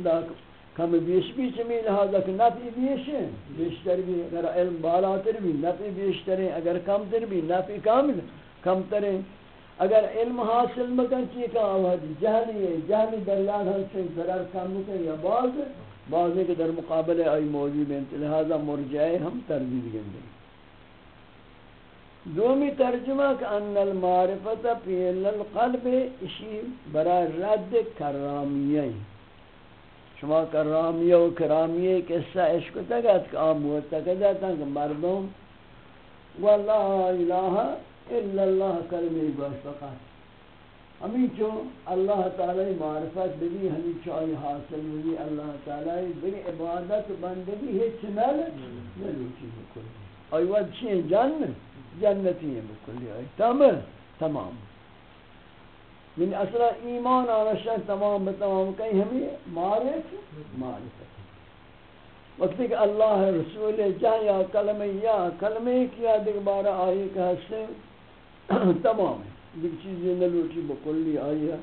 کم بیش بیش میں لہذا کہ نفع بیش ہے، بیشتر بھی اگر علم بالاتر بھی، نفع بیشتر ہے، اگر کمتر بھی، نفع کامل، کمتر ہے۔ اگر علم حاصل مکن چی کا آوازی جہلی ہے، جہلی دریاد ہم سے ضرر کم مکن یا باز بازے کے در مقابلے آئی موجود ہیں، لہذا مرجعے ہم تردید گندے دومی ترجمہ کہ ان المعرفت فیل القلب اشی برای رد کرامیہ شما کرامیہ و کرامیہ قصہ عشق تکت کہ آموت تکت کہ مردم. واللہ الہ الا اللہ کلمہ باش فقط. ہمیں چون اللہ تعالی معرفت بھی ہمیں چاہی حاصل بھی اللہ تعالی بری عبادت بندگی ہے چنل نلوچی بکلی آئی وقت چیئے جنت. جنتی ہے بکلی تمام. تمام. من اصلا ایمان آنشان تمام بتمام کہیں ہمیں معرف معرفت وقتی کہ اللہ رسول جہاں یا کلمہ یا کلمہ کیا دیکھ بارا آئی کہ ہستے *clears throat* تمام دیگر چیزی نلوٹی بکلی آئی ہے۔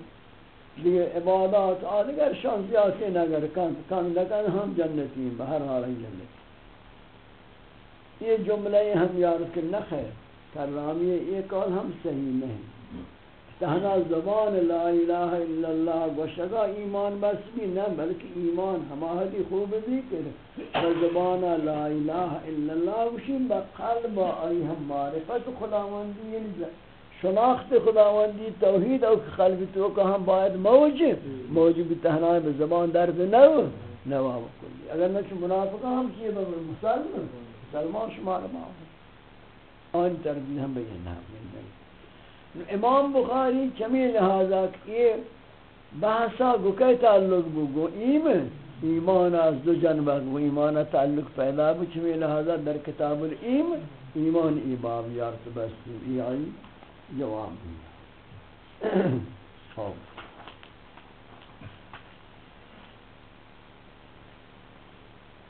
دیگر عبادات آدگر شان زیادتی نگر کند کند نکن ہم جنتی ہیں، بہر حال جنتی یہ جملے ہم یاد کہ نخیر کرامی یہ کال ہم صحیح نہیں۔ تہنا زبان لا الہ الا اللہ گوشگا ایمان بس بھی نہ بلکہ ایمان ہماری خوب بھی کرے زبان لا الہ الا اللہ وشین بقلب آئی ہم معرفت خداوندی یعنی شناخت خداوندی، توحید او قلب تو کہ ہم باید موجب موجب تہنا زبان درد نو، نوا کلی اگر نہ منافق ہم کیے مسلمان؟ مسلمان شمار ما آن تربیت ہم بینا امام بخاری چمی لہذا کہ بحثا گکے تعلق بگو ایمان ایمان از دو جنبہ گو ایمان تعلق پیدا بو چمی لہذا در کتاب الیم ایمان ای باب یارت بستی ای آئی جواب دیا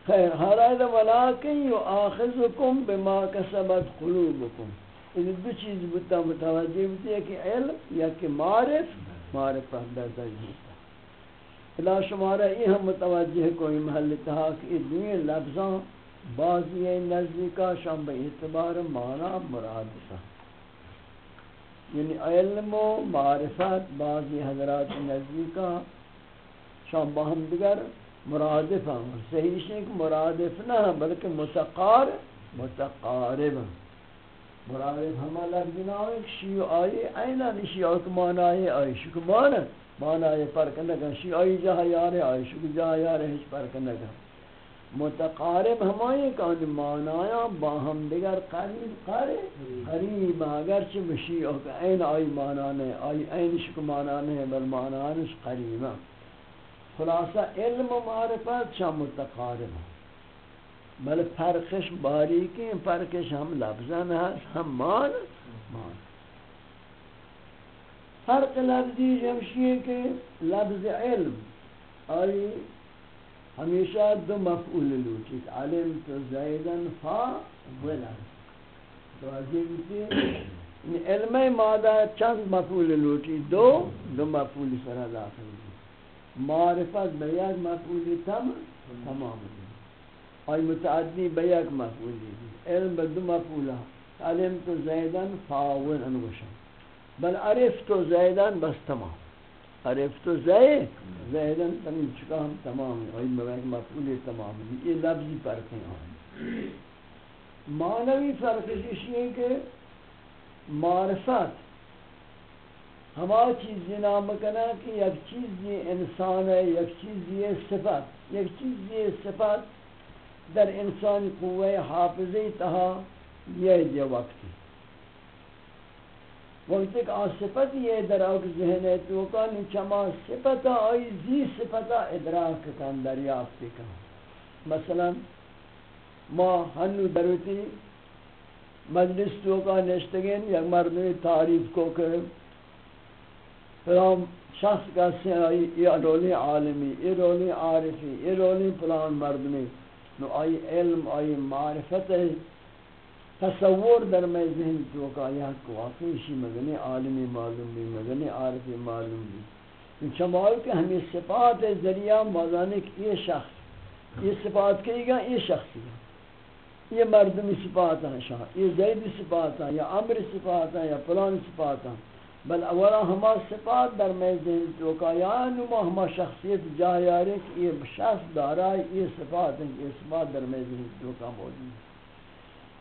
خیر حالات ولیکن یو آخذکم بما کسبت قلوبکم۔ ان دو چیز بتا متوجہ ہوتی ہے کہ علم یا کہ معرف معرفت در درجہ الا شمارہ یہ ہم متوجہ کوئی محل تہا کہ دنیا لفظاں، بعضی نزدیکا شام بے اعتبار، معنی، مراد تھا یعنی علم و معرفت، بعضی حضرات نزدیکا شام باہم دیگر مرادف ہیں صحیح ہے کہ مرادف نہ، بلکہ متقار متقارب۔ ہیں مراد ہما لفظ ناوے شیع آئی اینا نشیع آئی مانا ہے آئی شکو مانا مانا ہے فرق نگا شیع آئی جہا یارے آئی شکو جہا یارے ہیچ فرق نگا متقارب ہمائی کان مانایا باہم دیگر قریب قریب قریب. اگرچہ بشیع آئی این آئی مانا نہیں آئی این شکو مانا نہیں بل مانا قریب. خلاصہ علم و معرفت شا متقارب؟ ہیں بل فرقش باریکی فرقش ہم لفظن هست ہم مان مان فرق لفظی جمشی ہے کہ لفظ علم، آئی ہمیشہ دو مفعول لوچی علم تو زیدن فا ولن تو عزیز تھی یعنی علم مادہ چند مفعول لوٹی، دو دو مفعول سر داخل معرفت بیاد مفعول تم، تمام۔ دی آئی متعدی بیک مفعولی علم بدو مفعولا علم تو زیدن فاون انوشن بل عرف تو زیدن بس تمام۔ عرف تو زید زیدن تمام چکا ہم تمام۔ آئی بیک مفعولی تمام ہے یہ لفظی فرق ہیں معنوی فرق اس ہے کہ معرفت ہما چیز یہ نام کنا کہ یک چیز یہ انسان ہے، یک چیز یہ صفت۔ یک چیز یہ صفت در انسان قوه حافظی تها یہ یہ وقتی وقتی کہ آن صفت یہ در اوک ذہن تو کانی چما صفتا آئی، زی صفتا ادراک کن دریافت کن مثلا، ما ہنو دروتی مجلس تو کا نشتگین یک مردمی تعریف کو کہ فلان شخص کا سے آئی یہ رولی عالمی، یہ رولی عارفی، یہ رولی فلان مردمی۔ نو آئی علم، آئی معرفت تصور در میں ذہن تو کا یا کو واقعی شی مگنی عالمی معلوم بھی مگنی عارفی معلوم بھی ان شمال کے ہمیں صفات ذریعہ موزانے کی یہ شخص، یہ صفات کہی گا، یہ شخص یہ مردمی صفات ہیں شاہ، یہ زید صفات ہیں، یا عمر صفات ہیں، یا فلان صفات ہیں۔ بل اولا ہما صفات در میں ذہن تو کا یا نما ہما شخصیت جاہیارے کہ یہ شخص دارا ہے یہ صفات ہیں، یہ صفات در میں ذہن تو کا موجود ہے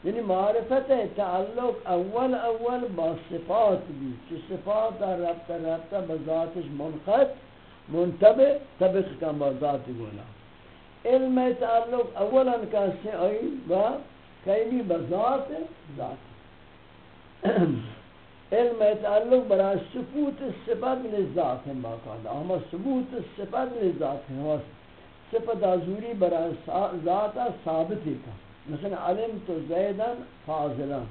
یعنی معرفت ہے، تعلق اول اول با صفات بھی، کہ صفات در ربط ربط بذاتش منخط منتبع طبق کا بذات گولا علم تعلق اولا کسی آئی با کیمی بذات ذات۔ علم تعلق برای ثبوت صفت لذات ہیں باقاعدہ اما ثبوت صفت لذات ہیں صفت آزوری برای ذات ثابتی کا مثلا علم تو زیدن فاضلن.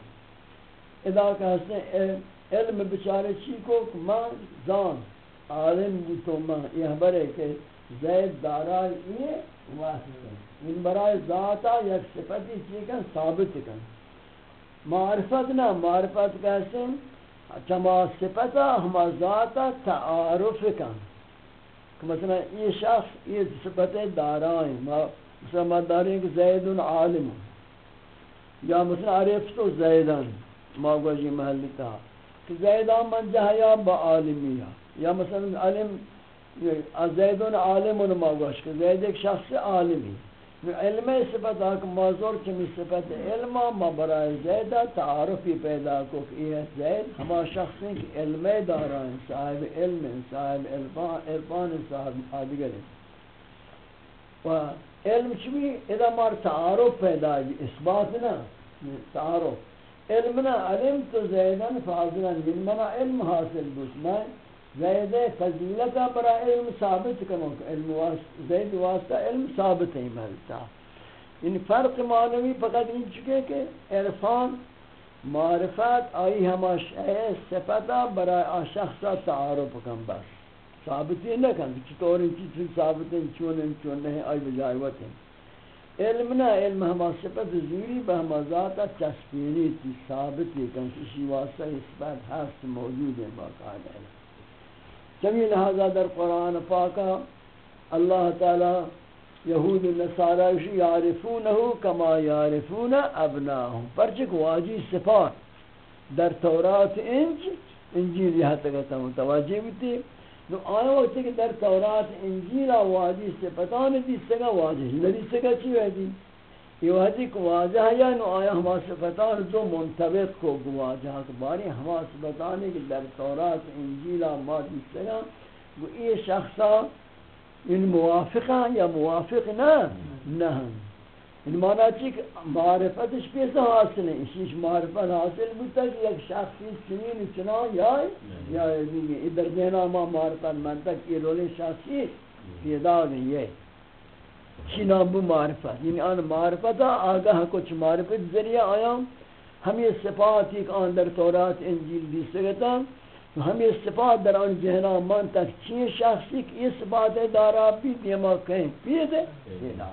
ادا کہتے ہیں علم بچارے چی کو من زان عالم بھی تو من یہ برے کہ زید دارای یہ واسطہ ان یعنی برای ذاتا یک صفتی چی کن ثابت کن. معرفت نہ معرفت کہتے ہیں چما صفتا ہما ذاتا تعارف کن مثلا یہ شخص، یہ صفت دارائیں مثلا ما داریں کہ زید عالم یا مثلا عرف تو زیدن ما گوشی محلی تا کہ زیدان من جہیا با عالمیہ۔ یا مثلا علم زیدون عالم ما گوش کہ زید ایک شخص عالمی۔ علم صفت آکھ موضوع چمی صفت علم ما برای زیدہ تعارفی پیدا کو کہ یہ زید ہما شخص ہیں کہ علم دارائیں صاحب علم ہیں، صاحب علفان صاحب آدگر ہیں۔ و علم چمی؟ اذا مار تعارف پیدا جی اثبات نا تعارف۔ علم نا علم تو زیدن، فاضلن من منا علم حاصل بود میں زید فضیلتا برا علم ثابت کنو علم واسطہ زید واسطہ علم ثابت ہے ملتا ان فرق معنوی فقط ان چکے کہ عرفان معرفت آئی ہما شئے صفتا برای شخصا تعارف کن بس۔ ثابتی نہ کن، چطور ان چیز ثابت ہیں چون ہیں چون نہیں آئی بجائے وقت ہیں علم نہ، علم ہما صفت زوری بہما ذاتا چسپینی تی ثابتی کن کسی واسطہ اس اثبات ہست موجود ہے باقاعدہ ہے۔ جمی لہذا در قرآن پاکا اللہ تعالی یہود نصارہ یعرفونہو کما یعرفون ابناہم پرچک واجی صفات در تورات انج، انجیل یہاں تک متوجہ ہوتی نو آیا وقتی کہ در تورات انجیل واجی سے پتہ دی سگا واجی لدی سگا چی ویدی؟ یہ واجی کو واجہ یا یعنی نو آیا ہما صفتان دو منطبق کو گواجہ کہ باری ہما صفتانے کہ در تورات، انجیل واجی سگا وہ یہ شخصا ان یعنی موافقہ یا موافق نہ؟ نہ۔ ان مانا چی کہ معرفتش پیسا حاصل ہے، اسی معرفت حاصل بودتا کہ ایک شخصی سنین چنا یا یا دیگه ادھر دینا ما معرفت منتک یہ رول شخصی پیدا نہیں ہے۔ چی نام بو معرفت. یعنی آن معرفت آگاہ کچھ معرفت ذریعہ آیا ہمیں صفات ایک آن در تورات، انجیل دی سکتا ہمیں صفات در آن جہنا من تک چین شخصی کہ یہ صفات دارا بھی دیما کہیں پیدے پیدا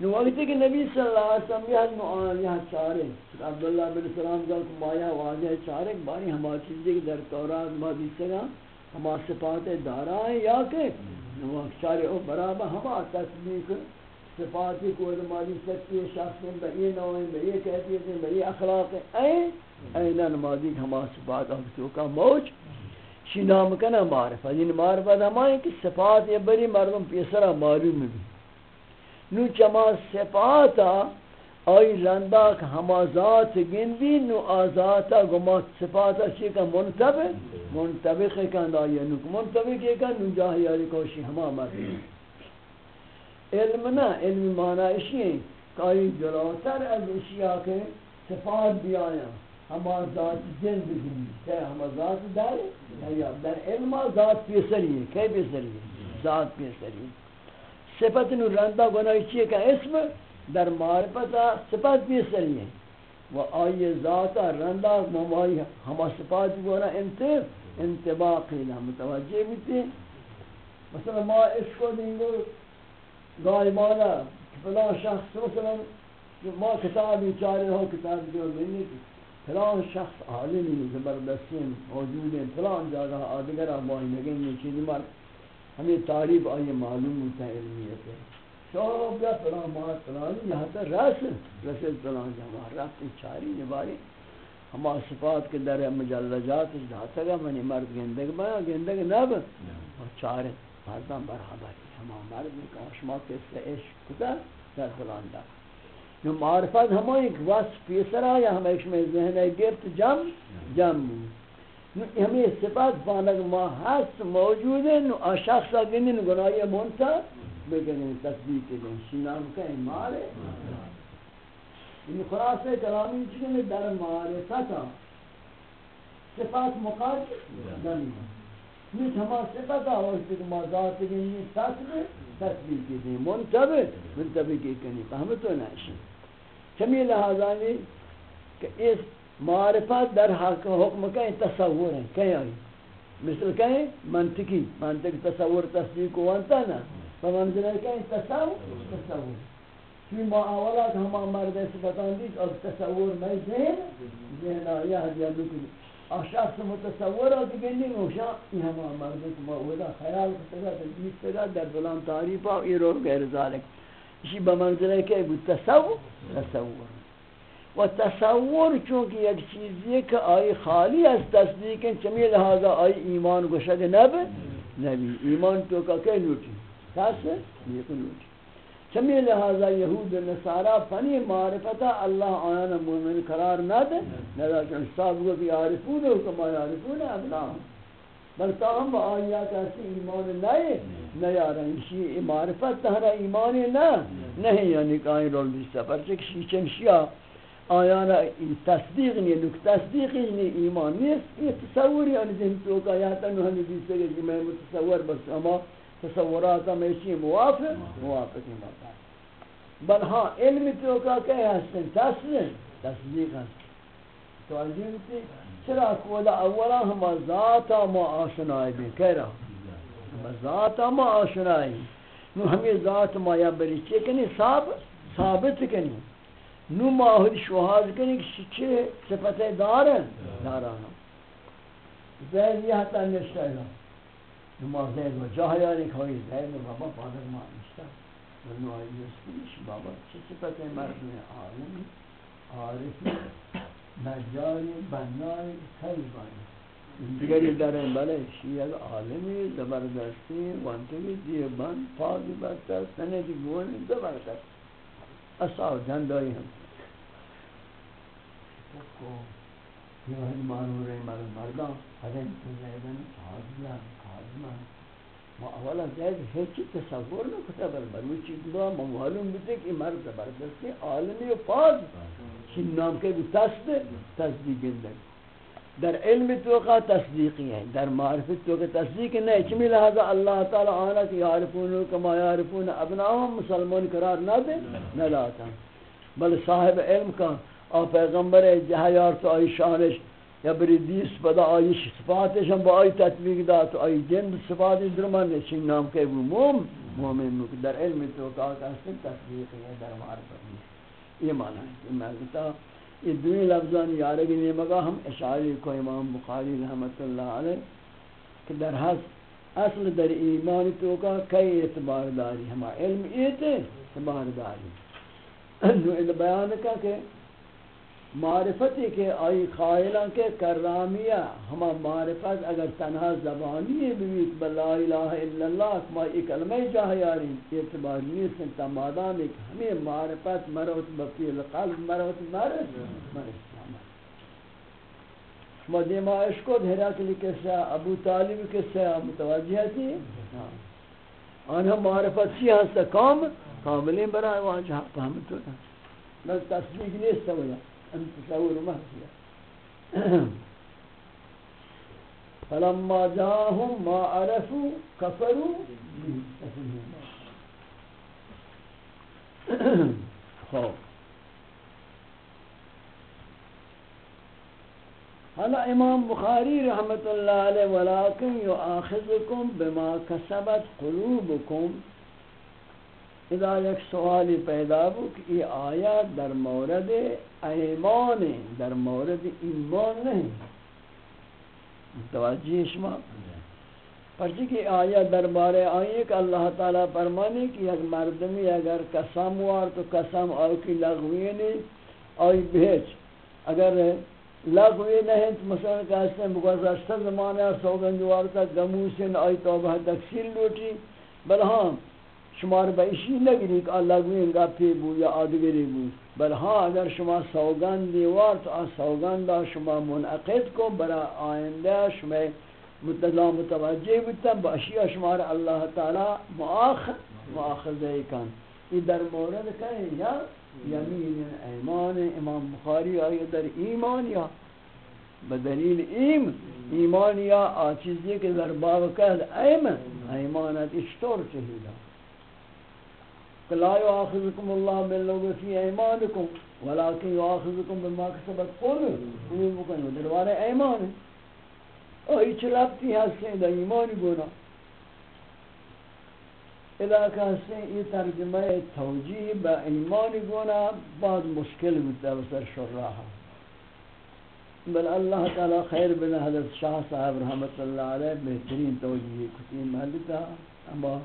نو وقتی کہ نبی صلی اللہ علیہ وسلم یہ نوعان یہ چارے. عبداللہ بن سلام کا مایا واضح چارے باری ہما چیزیں کہ در تورات ما دیسے گا ہما صفات دارا ہیں یا کہ نو چارے او برابر ہما تصدیق صفاتی کو مالی سکتی شخص میں بئی نوعیں بئی کہتیت ہیں بئی اخلاق ہیں این اینن مادی ہما صفات اکتو کا موج۔ شی نام کنا معرفت یعنی معرفت ہما ہے کہ صفات یہ بری مردم پیسرہ معلوم بھی۔ نو چما صفاتا آئی لنداک ہما ذات گندی نو آزاتا گما صفاتا چی کا منطبق منطبق کند آئی نو منطبق یہ کند نو جاہی آلی کوشی ہما مرد علم نا، علم معنی اشی ہے کہ آئی جلوتر از اشیاء کے صفات بھی آیا۔ ہما ذات جن بگنی کہ ہما ذات داری در علم ذات پیسری ہے کہ پیسری ہے ذات پیسری ہے صفت نو رندہ گناہی چیئے کہ اسم در معرفتا صفت بھی سری ہے۔ و آئی ذاتا رندہ ممائی ہما صفات گونا انتب انتباقی نا متوجہ بیتے مثلا ما عشق دینگو گائی مانا فلان شخص، مثلا ما کتابی چاری ہو، کتاب جو بینی فلان شخص عالمی زبردستی موجود ہیں فلان جگہ آدگر آبائی نگیں یہ چیزی مر ہمیں تعریف آئی معلوم ہوتا ہے علمیت ہے۔ شوق بیا فلان مات فلان یہاں تا رس رسل فلان جمع رفت چاری نباری۔ ہما صفات کے در مجلجات جاتا گا منی مرد گندگ بایا گندگ نب۔ چار مردان برحبری ہما مرد کا شما کس کا عشق کتا در فلان در نو معرفت ہمو ایک وصف پیسرا یا ہم ایک میں ذہن ہے گرت جم جم۔ نو، ہمیں صفات پانک ما حس موجود ہے، نو آشخص شخص گنن گناہی منتا بگنن تصدیق دیں شنام مال ہے. ان خلاصے کلامی چکنے در معرفتا صفات مقاطع دنی نیت ہما صفت آوازی کہ ما ذات گنی تصدیق دیں منتبه منتبه کی کنی فهمتو ناشی چمی لحاظانی کہ اس معرفت در حق حکم کا تصور ہے کہیں آئی. مثل کہیں منطقی منطق تصور تصدیق وانتا نا؟ فمنزل ہے کہیں تصور تصور. چون ما اولاد ہما مرد صفتان دیت اور تصور میں ذہن ذہن آیا حدیہ لکنی اور شخص متصور ہے کہ گنی نوشا یہ ہما مرد ما اولا خیال کتگا تجیب تگا در بلان تعریف تعریفا و ایرور غیر ذالک. اسی بمنزلہ کہ تصور تصور. و تصور چونکہ ایک چیزی کہ آئی خالی از تصدیق، چمی لہذا آئی ایمان گوشد نب، نبی. ایمان تو کا کہ لوٹی تاس یہ کو چمی لہذا یہود نصارا فنی معرفتا اللہ آیان مومن قرار نہ دے نہ کہ صاحب کو بھی عارفون ہو کما عارفون ابناہم بل تاہم با آیات ایسی ایمان نئے نیارن شی معرفت تہرا ایمان نہ نہیں یعنی کہیں رول دیستا پرچک شی چنشیا آیانا تصدیق نہیں لک تصدیق نہیں ایمان نہیں یہ تصور یعنی ذہن تو کا یا تنو ہمیں دیستے کہ میں متصور بس اما تصورات میں چی موافق؟ موافق نہیں بل ہاں علم تو کا کہ ہستن تصدیق تصدیق ہستن تو عزیزتی چرا کودا اولا ہم ذاتا ما آشنائی بھی کہہ رہا۔ ہم ذاتا ما آشنائی۔ نو ہمیں ذات ما یا بری چکنی ثابت ثابت کنی۔ نو ماہد شوہاز کنی کہ چھ صفتیں دار دارانا زید یہ حتی نشتا ہے۔ ما زیر و جاه یاری که های hayali و بابا mi ما Fatır و Ben o بابا چه sıfatı merdumi alim, arif, مجاری بنای کلبانی دیگری در این بله شیعه عالمی زبردستی وانتوی دیبان پاکی برتر سنه دی بولی زبردست اصاب جندائی هم تکو یه هر مانوره مرد مردان هدن تزیدن حاضران ما اولا زید هیچی تصور نکتا بل بروی چیز دا ما معلوم بودے کہ مرد زبردستی عالمی و پاک چی نام کے بھی تصدیق تصدیق اندر در علم تو کا تصدیقی ہے در معرفت تو کا تصدیق نہیں چمی لہذا اللہ تعالی آنا کہ یعرفون کما یعرفون ابناهم مسلمان قرار نہ دے نہ لاتا بل صاحب علم کا اور پیغمبر جہاں یار تو آئی شانش یا بری دیس پدا آئی صفاتش ہم با آئی تطبیق دا تو آئی جن صفات درمان چین نام کے وہ موم مومن در علم تو کا تصدیق ہے در معرفت یہ معنی ہے کہ میں کہتا یہ دوئی لفظان یارگی نیمگا ہم اشعاری کو امام بخاری رحمت اللہ علیہ کہ در حس اصل در ایمان تو کا کئی اعتبار داری ہما علم اعتبار داری نو بیان کا کہ معرفتی کہ آئی خائلہ کے کرامیہ، ہما معرفت اگر تنہا زبانی ہے بیویت بلا الہ الا اللہ اکما ایک کلمہ جاہ یاری اعتبار نیسن تمادان ایک ہمیں معرفت مروت بفیل قلب مروت مرس مرس ما دیما عشقو دھرا کلی کسا ابو طالب کسا متوجہ تھی؟ ہاں۔ آنها معرفت چی ہستا ہاں کام کاملین برای وہاں جہاں فهمتو بس تصدیق نیست ہویا أن تصور مهزلة *clears throat* فلما جاءهم ما عرفوا كفروا. *clears throat* خوب حالا امام بخاری رحمت اللہ علیہ، ولیکن یؤاخذکم بما کسبت قلوبکم اذا یک سوالی پیدا بو کہ یہ آیات در مورد ایمان ہے، در مورد ایمان نہیں۔ توجہ شما؟ پرچی جی کہ آیا دربارے آئیے کہ اللہ تعالیٰ فرمانے کہ یک مردمی اگر قسم وار تو قسم آئی کی لغوی نہیں آئی بھیچ اگر لغوی نہیں تو مثلا کہتے ہیں بگذشتہ زمانہ سوگنجوار تک گموسن آئی توبہ تکسیل لوٹی۔ بل ہاں شمار بیشی نگری کہ اللہ گوین گپی بو یا آدگری بو. بل ہاں اگر شما سوگند دیوار تو آ سوگند شما منعقد کو برا آئندہ شما متلا متوجہ بودتا با اشیاء شمار اللہ تعالی مؤاخذ مؤاخذہ کن. یہ در مورد کہیں یا یمین ایمان. امام بخاری آئی در ایمان یا بدلیل ایم. ایمان یا آچیزی کہ در باب کہد ایمن ایمانت اشتور چہیدہ لا يؤاخذكم الله باللغو في ايمانكم ولكن يؤاخذكم بما كسبت قلوبكم ودلوار ایمان. ای چلابتی هستیں دا ایمانی گونا اذا کہتے یہ ترجمہ توجیہ با ایمانی گونا بعد مشکل بودتا بسر شراحا بل اللہ تعالی خیر بنا حضرت شاہ صاحب رحمت اللہ علیہ بہترین توجیہ کتی محلتا اما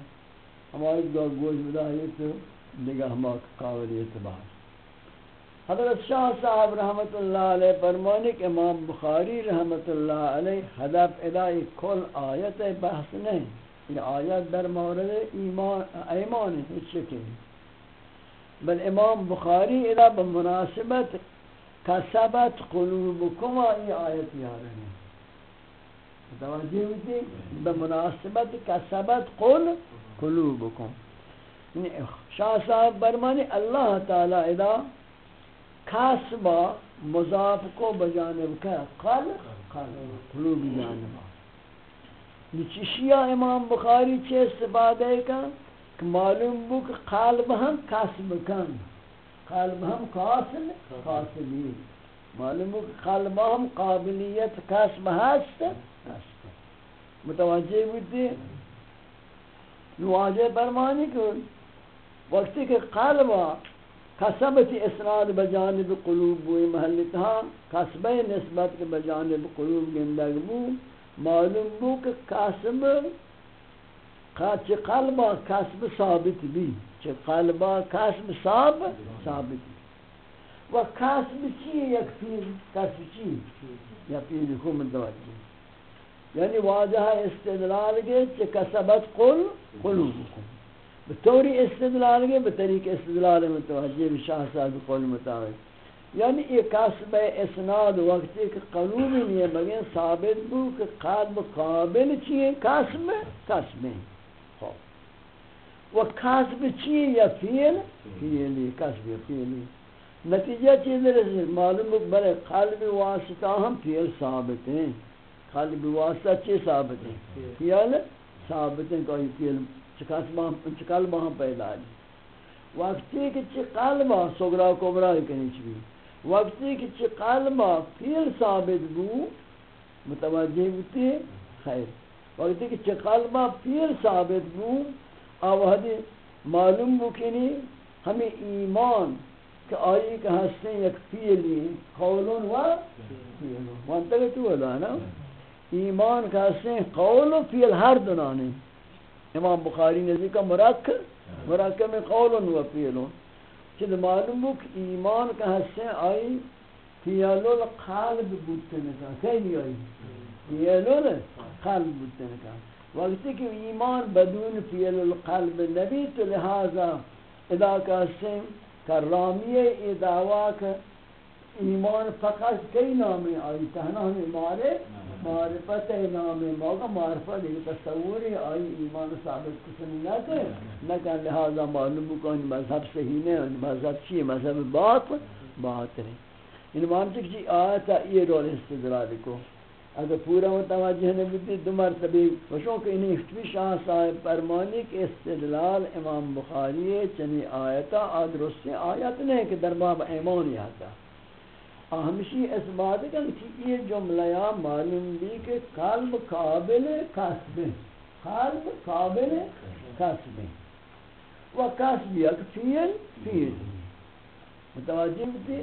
ہماری دو گوش بدائی تو دیگا ہما قابل اعتبار حضرت شاہ صاحب رحمت اللہ علیہ فرمانے کہ امام بخاری رحمت اللہ علیہ حدف ادائی کل آیت بحث نہیں، یہ آیت در مورد ایمان ایمان ہے چکے بل امام بخاری ادا بمناسبت کسبت قلوبکما یہ آیت یاد ہے توجہ ہوتی بمناسبت کسبت قل قلوبکم. یعنی شاہ صاحب برمانی اللہ تعالی ادا کاسبا مضاف کو بجانب کا قل قلوب جانبا. نچشیا امام بخاری چه استفاده کن کہ معلوم بو کہ قلب ہم کاسب کن. قلب ہم کاسب کاسبی معلوم بو کہ قلب ہم قابلیت کاسب هست هست متوجہ بودی؟ نواجه برمانی کن وقتی کہ قلب قسمت اسناد بجانب قلوب بوئی محلتها قسمہ نسبت کے بجانب قلوب گندگ بو۔ معلوم بو کہ قسم چھ قلبا قسم ثابت بھی چھ قلبا قسم ثابت ثابت و قسم چی، یک پیر قسم چی؟ یا پیر کو متوجہ یعنی واجہ استدلال کے چھ قسمت قل قلوبکم. بطوری استدلال گئے بطریق استدلال متوجہ بشاہ صاحب قول مطابق یعنی یہ قصب اسناد وقتی کہ قلوبی نہیں ہے مگر ثابت بو کہ قلب قابل چیئے قصب قصب و قصب چیئے یا فیل؟ فیلی قصب یا فیلی. نتیجہ چیز رسے معلوم بک بلے قلب واسطہ ہم فیل ثابت ہیں. قلب واسطہ چی ثابت ہیں فیل ثابت ہیں کہ فیل چکل ماہ پیدا دی وقتی کہ چی قلبا سگرا کبرا کنی چی وقتی کہ چی قلبا فیل ثابت بو، متوجہ بوتی خیر۔ وقتی کہ چی قلبا فیل ثابت بو آوہدی معلوم بو کنی ہمیں ایمان کہ آئی کہ ہستے یک فیلی قولون و فیلون۔ وانتگہ تو ادا نا؟ ایمان کہ ہستے قول و فیل ہر دنانے امام بخاری نزی کا مرکب مرکب میں قول و فعل چیز معلوم ہو کہ ایمان کا حصہ آئی فیال القلب بودتے نکا خیلی آئی؟ فیال القلب بودتے نکا وقتی کہ ایمان بدون فیال القلب نبی تو لہذا ادا کا حصہ کرامی ادعوا کا ایمان فقط کئی نامی آئی تہنا ہمیں مارے معرفت نام موقع، معرفت ایک تصوری آئی ایمان ثابت کسنی نہ کرے۔ نہ کہ لہذا معلوم کو ان مذہب صحیح نہیں مذہب چی مذہب بات بات ہے ان یعنی مانتے کہ آیت یہ رول استدلال کو اگر پورا متوجہ نبی دو مرتبی وشوں کہ انہیں اختوی شاہ صاحب فرمانی کہ استدلال امام بخاری چنی آیتا آدرست آیت نہیں کہ در باب ایمانی آتا۔ ہمشی اس بات کہ یہ جملہ معلوم بھی کہ قلب قابل قصب قلب قابل قصب و قصب یک فیل فیل متوجہ بھی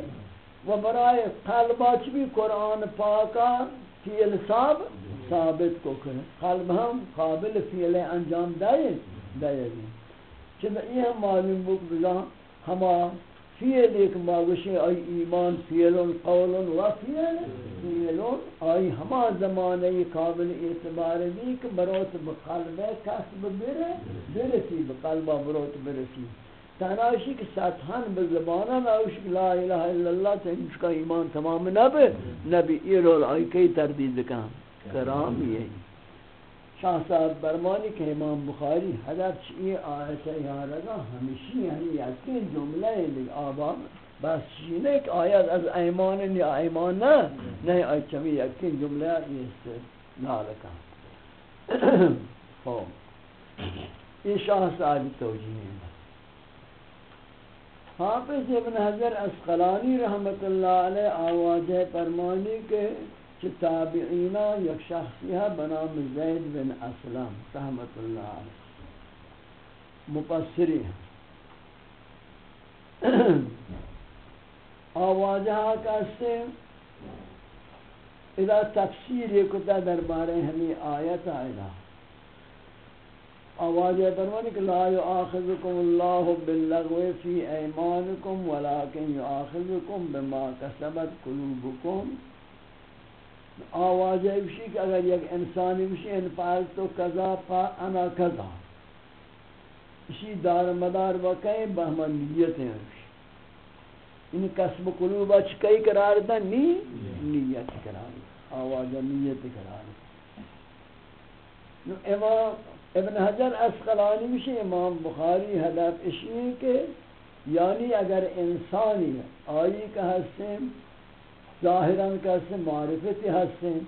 و برای قلبات بھی قرآن پاکا فیل صاب ثابت کو کرے قلب ہم قابل فیل انجام دائے دائے گی چنہ یہ معلوم بک بزا ہما فیل ایک ماغشی آئی ایمان، فیل قول و فیل فیل آئی ہما زمانے قابل اعتبار بھی کہ بروت بقلب کسب برے برسی بقلبہ بروت برسی تناشی کہ ساتھان بزبانا ناوش، لا الہ الا اللہ تنش کا ایمان تمام نبی نبی یہ رول آئی کئی تردید کام، کرام یہ۔ شاہ صاحب برمانی کہ امام بخاری حضرت چیئے آیت یہاں رگا ہمیشی یعنی یقین جملہ ہے لیکن آبا بس چیئے کہ آیت از ایمان یا ایمان نہ نہیں آیت چمی یقین جملہ یہ استدلال کام خوب یہ شاہ صاحب توجیہ ہے حافظ ابن حضر اسقلانی رحمت اللہ علیہ آواز فرمانی کے تابعینا یک شخصیہ بنام زید بن اسلام رحمت اللہ علیہ۔ مپسری *clears throat* آواجہ کہتے اذا تفسیر یہ کتا دربارے ہمیں آیت آئلہ آواز فرمانی کہ لا یؤاخذکم اللہ باللغو فی ایمانکم، ولیکن یؤاخذکم بما کسبت قلوبکم۔ آواز ایشی کہ اگر یک انسانی بشی یعنی ان فعل تو کذا فا انا کذا اسی دار مدار وکیں بہمن نیت ہیں ان یعنی کسب قلوبہ چکئی قرار دا، نی نیت قرار آواز نیت قرار نو امام ابن حجر اسقلانی مشی امام بخاری هدف اشیئے کہ یعنی اگر انسانی آئی کا حسن ظاہراً کا معرفتی حسن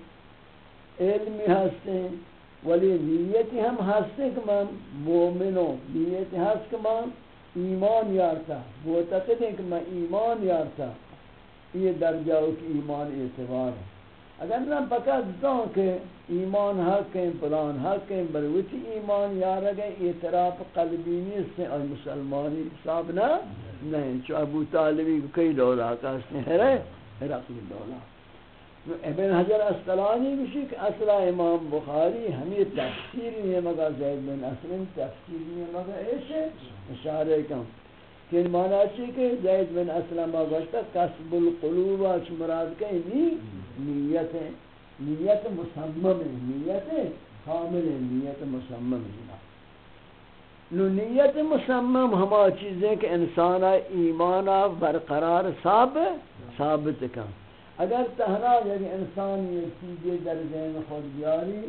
علمی حسن ولی نیتی ہم حسن کہ من مومنوں، نیتی حسن کہ من ایمان یارتا، معتقد ہیں کہ میں ایمان یارتا۔ یہ درجہ کی ایمان اعتبار ہے۔ اگر نہ فقط دوں کہ ایمان حق ہیں، پلان حق ہیں بلوچ ایمان یار گئے اعتراف قلبی نہیں سے اور مسلمانی صاحب نہ، نہیں، چو ابو طالبی کو کئی دولا کا اس نے، ہے رقم دولا ابن حجر اسقلانی بشی کہ اصلا امام بخاری ہمیں تفسیر نہیں مگا زید بن اسلم تفسیر نہیں مگا ایسے اشارے کم۔ کہ معنی چی کہ زید بن اسلم آگوشتا قصب القلوب اچ مراد کہیں نی نیت ہے، نیت مسمم ہے، نیت کامل ہے، نیت مسمم ہے۔ نو نیت مسمم ہما چیزیں کہ انسان ایمان برقرار ثابت ثابت کن۔ اگر تہرا یعنی انسان یہ چیزیں در ذہن خود بیاری،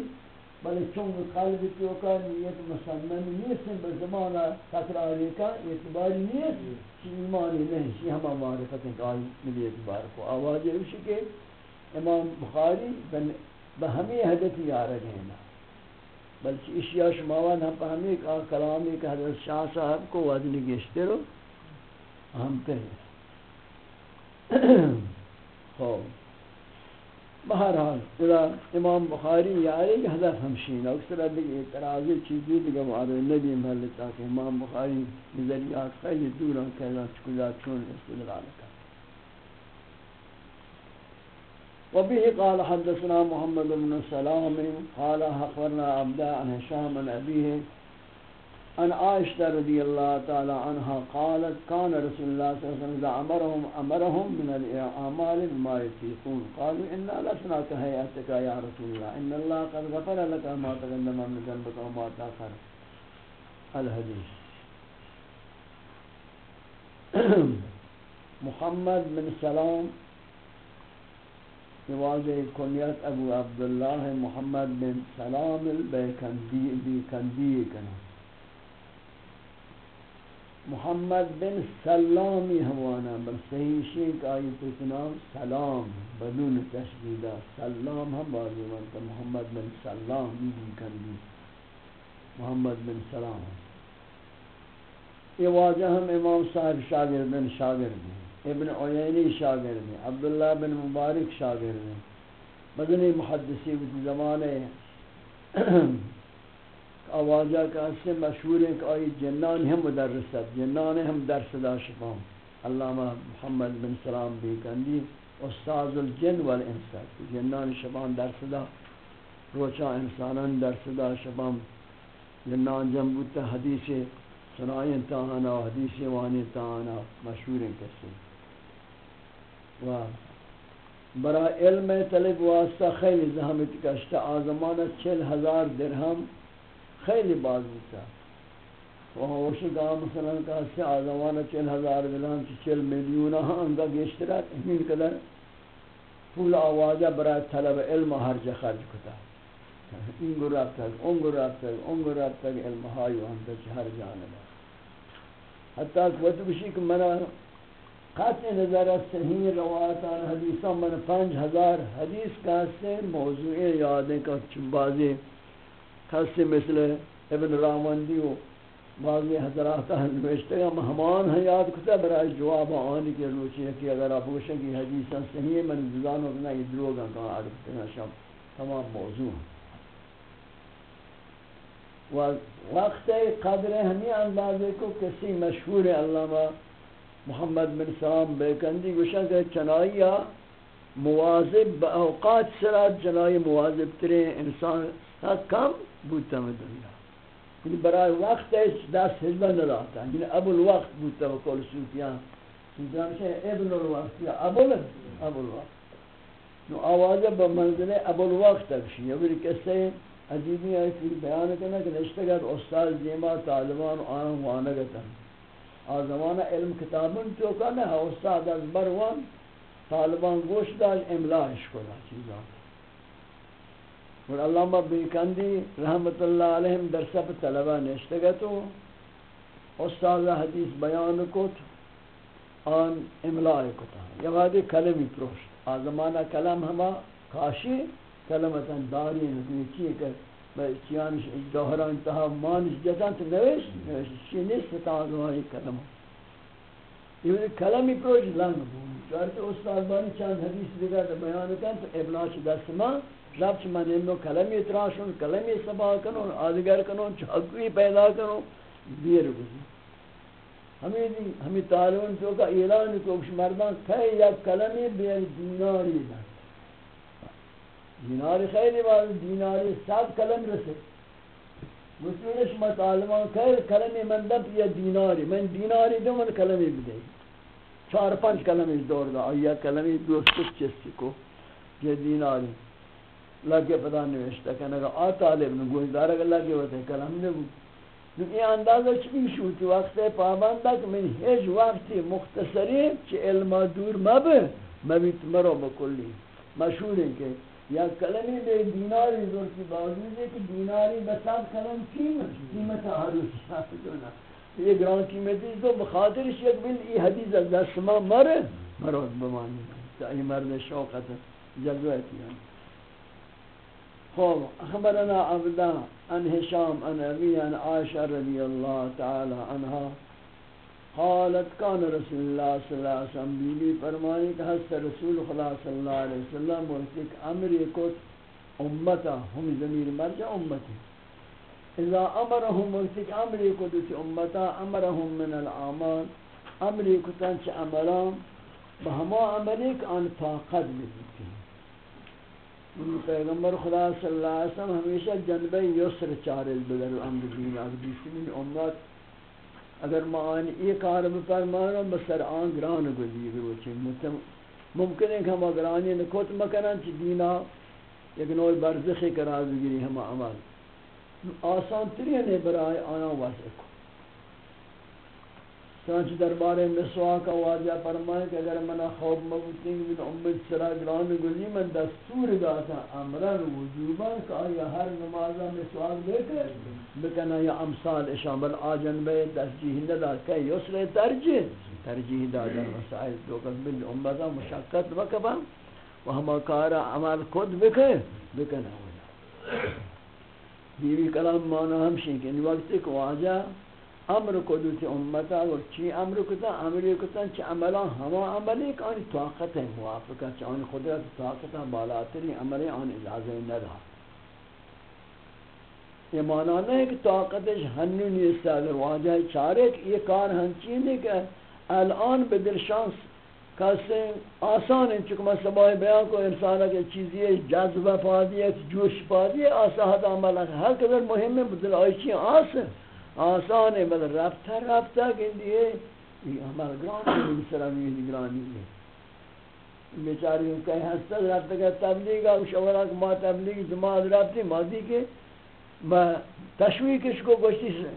بلے چونگ قلب کیوں کا نیت مسلمان نیست بل زمانہ تکراری کا اعتباری نیست چی ایمانی نہیں چی ہما معرفت ایک آئی ملی اعتبار کو۔ آواز اوشی کے امام بخاری بہمی حدثی آرہ گئنا بلکہ اشیاء شماوان ہم پہمی کا کلامی کا حضرت شاہ صاحب کو وزنی گشتے رو ہم کہیں۔ خوب۔ بہرحال، اذا امام بخاری یاری کہ حضرت ہمشین اکثر دیکھ اعتراضی چیزی دیکھ وعدہ نبی محلتا کہ امام بخاری نظریات خیلی دوران کہلا چکلا چون استدلال کا وبه قال حدثنا محمد بن سلام، قال حقرنا عبدا عن هشام عن أبيه، عن عائشة رضي الله تعالى عنها قالت، كان رسول الله صلى الله عليه وسلم إذا أمرهم أمرهم من الأعمال ما يتيقون قالوا، إنا لسنا كهيئتك يا رسول الله. إن الله قد غفر لك ما تقدم من ذنبك وما تأخر. الحديث. *clears throat* محمد بن سلام نواز کنیت ابو عبداللہ محمد بن سلام البیکندی کندی کنا۔ محمد بن سلامی ہموانا بل صحیح شیخ آئی تو نام سلام، بدون تشدیدہ سلام ہم بازی منتا محمد بن سلام بھی کندی محمد بن سلام۔ یہ واجہ ہم امام صاحب شاگرد بن شاگرد ہیں۔ ابن عیینی شاگرد ہیں، عبداللہ بن مبارک شاگرد ہیں۔ مدنی محدثی بھی زمانے *clears throat* آوازہ کا سے مشہور ہے کہ آئی جنان ہم مدرسات جنان ہم درس دا شفام علامہ محمد بن سلام بھی کندی استاذ الجن والانسان۔ جنان شبان درس دا روچا انسانان درس دا شبام جنان جنبوتا حدیث سنائیں تاہانا و حدیث وانی تاہانا، مشہور ہیں کسی۔ و برا علم طلب واسطہ خیلی زحمت کشتا آزمانہ چل ہزار درہم خیلی باز بودتا و ہوشی گاہ مثلا کہا آزمانہ چل ہزار دلان چی چل میلیونہ ہاں انگا گیشترات امین قدر پول آوازہ برای طلب علم ہر جا خرج کتا۔ این گو رابطہ اون گو رابطہ اون گو رابطہ علم ہائی وانتا چی ہر جانبا حتی کہ وقت بشی کہ منا قطع نظر صحیح روایتان حدیثان من پنج ہزار حدیث کہتے موضوعی یادیں کہ چنبازی کسی مثل ابن راوندی و بعضی حضرات نوشتے ہیں مہمان ہیں، یاد کتا برای جواب آنی کے روچی ہے کہ اگر آپ پوچھیں کہ حدیثہ صحیح ہے، من زدان ہوگنا یہ دروگا کہاں عرفتے ہیں شب تمام موضوع ہیں۔ وقت قدر ہمیں اندازے کو کسی مشہور علامہ محمد بن سلام بیکندی گوشا کہ چنائیہ مواظب با اوقات سرات چنائی مواظب ترے انسان کم بودتا میں دنیا۔ یعنی برای وقت دست حجبہ نداتا یعنی ابو الوقت بوتا بودتا بکل سوتیان سوتیان سے ابن الوقت یا ابو الوقت۔ نو آوازہ بمنزل ابو الوقت تکشی یا بری یعنی کسی عجیبی ہے کہ بیان کرنا کہ نشتگت استاد دیما طالبان آن وانگتا آ زمانہ علم کتابن تو کنا ہے استاد از بروان، طالبان گوش داش، املاش کلا چیزا. اور علامہ بیکندی رحمت اللہ علیہم در سب طلبہ نشتگتو استاد حدیث بیان کت، آن املائی کتا. یا بعدی کلمی پروشت. آ زمانہ کلم ہما کاشی، کلمتا داری نبی چیئے کر کہ چیانش یعنی جوہرہ انتہا مانش جتان تو نویش نویش چی نیست تازوائی کلمہ۔ یہ کلمی پروش لنگ بود چارت استاد بانی چند حدیث دیگر بیان کن تو ابناش دست ما، رب چی من امنو کلمی تراشون کلمی سبا کنون آدگر کنون، چاکوی پیدا کنون، دیر بزن۔ ہمیں دی، ہمیں طالبان تو کا اعلان کو مردان کئی یک کلمی بیر دیناری دن۔ دیناری خیلی باز دیناری سات کلم رسے. مسئولش مطالبان خیر کلمی من دب یا دیناری. من دیناری دو من کلمی بدهی چار پنج کلمی دور دا. آیا کلمی دوست کچھ چستی کو. یہ دیناری. لگے پتا نوشتا کہ نگا آ طالب نگوش دارا کہ لگے ہوتے کلم نگو یہ اندازہ چکی شوتی وقت پابندہ کہ من ہیچ وقتی مختصری چی علم دور مب مبیت مرو بکلی. مشہور ہے کہ یا کلمی بے دیناری دور کی باوجود ہے کہ دیناری بسات کلم قیمت قیمت حروش شاہدونا یہ گران قیمتی تو بخاطر شیخ بل ای حدیث از دست ما مر مرود بمانی تا ای مرد شوقت جذویتی ہیں خوب اخبرنا عبدہ، ان حشام، ان ابی ان عائشہ رضی اللہ تعالی عنہ. قالت کان رسول اللہ صلی اللہ علیہ وسلم بی بی فرمانی کہ حضرت رسول خدا صلی اللہ علیہ وسلم ورسک امری کت امتا ہم ضمیر مرجع امتی اذا امرهم ورسک امری کت امتا امرهم من العامان امری کتن چه عملان بہما عملی کہ ان طاقت بزیتی پیغمبر خدا صلی اللہ علیہ وسلم ہمیشہ جنبہ یسر چارل بدر امر دین اگدیسی من امت اگر معانی یہ کار بفرمانا بسر آن گران گزیر روچی مطلب ممکن ہے کہ ہم اگرانی نکوت مکنن چی دینا یک نوع برزخی قرار بگیری ہم عمل۔ آسان ترین ہے برای آنا واسع کو چنانچہ دربار مسواک واجہ فرمائے کہ اگر منا خوف مبتین من امت سرا گران گلی من دستور داتا امرن وجوبا کہ آیا ہر نمازہ مسواک دے کر بکنا یا امثال اشان بل آجن بے تسجیح ندا کہ یسر ترجیح ترجیح دادا مسائل دو کس امتا مشکت بکبا و ہما کارا عمل خود بکے بکنا ہو جا بیوی کلام مانا ہمشین کہ ان وقت ایک واجہ امر کو دوتی امتا اور چی امر کتا امری کتا چی عملا، ہما عملی کہ آنی طاقت ہے موافقہ چی آنی خدرت طاقت ہے بالاتری عملی آنی اجازہ نہ رہا یہ معنی نہیں کہ طاقتش ہنو نیستا ہے واجہ چارے کہ یہ کار ہنچی نہیں کہ الان بدل شانس کسی آسان ہے چکہ میں سباہ بیان کو انسانا کہ چیزی ہے جذبہ پا دیا جوش پا دیا آسان عمل ہے ہر قدر مهم ہے بدل آئی چی آسان آسان ہے بل رفتہ رفتہ کہ دیئے یہ ہمارا گرانی ہے سرا میلی گرانی ہے۔ بیچاری ہوں کہیں ہستا رفتہ کہ تبلیغ آگو شورا کہ ما تبلیغ جماعت رفتی مادی کے۔ با تشویقش کو گوشتی سے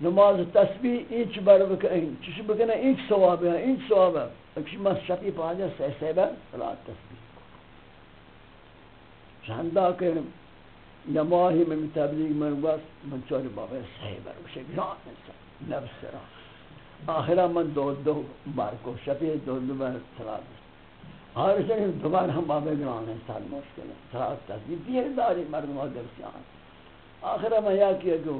نماز تسبیح اینچ بر بکنی چش بکنی اینچ ثواب ہے اینچ ثواب ہے۔ اکشی ما شفی پاجا سہ سہ بر صلاة تسبیح۔ شہندہ کہ نماهی من تبلیغ من بس من چاری بابای صحیح بروشه انسان نفس را. آخرا من دو دو بارکو شبیه دو دو بار سلام اور این دوبار هم بابای گران انسان مشکل. ہے سلام تصدیق داری مردم ها درسی آن آخرا من یا کیا کہ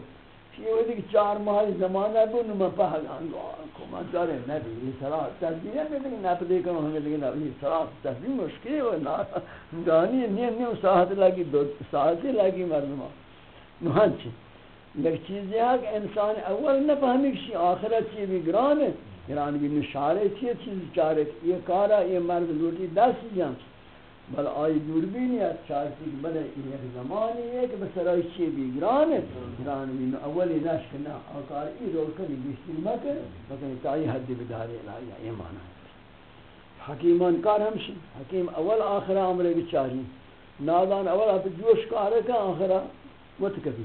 یہ ہوئی کہ چار ماہ زمانہ بو نما پہل آنگو آنکو من نبی یہ صلاة تسبیح ہے، لیکن نپ دے کرو ہمیں لیکن یہ صلاة تسبیح مشکل ہے گانی نیم نیم ساعت لگی، دو ساعت لگی مردمہ۔ نوانچہ لیکن چیز یہ ہے کہ انسان اول نہ فہمی کسی آخرت چیز بھی گران ہے گران بھی نشارے چیز چیز چارے، یہ کارا، یہ مرد لوٹی، دس جان بل آئی دور بھی نہیں ہے چارتی کہ بلے یہ زمانی ہے کہ بس رائی چی بھی گران ہے گران بھی اولی نشک نا آکار ای رو کنی بیشتر مکر لیکن تائی حد بداری الہی یہ معنی ہے حکیمان کار ہمشن حکیم اول آخرہ عمرے بچاری نادان اول آپ جوش کارے کا آخرہ متکبی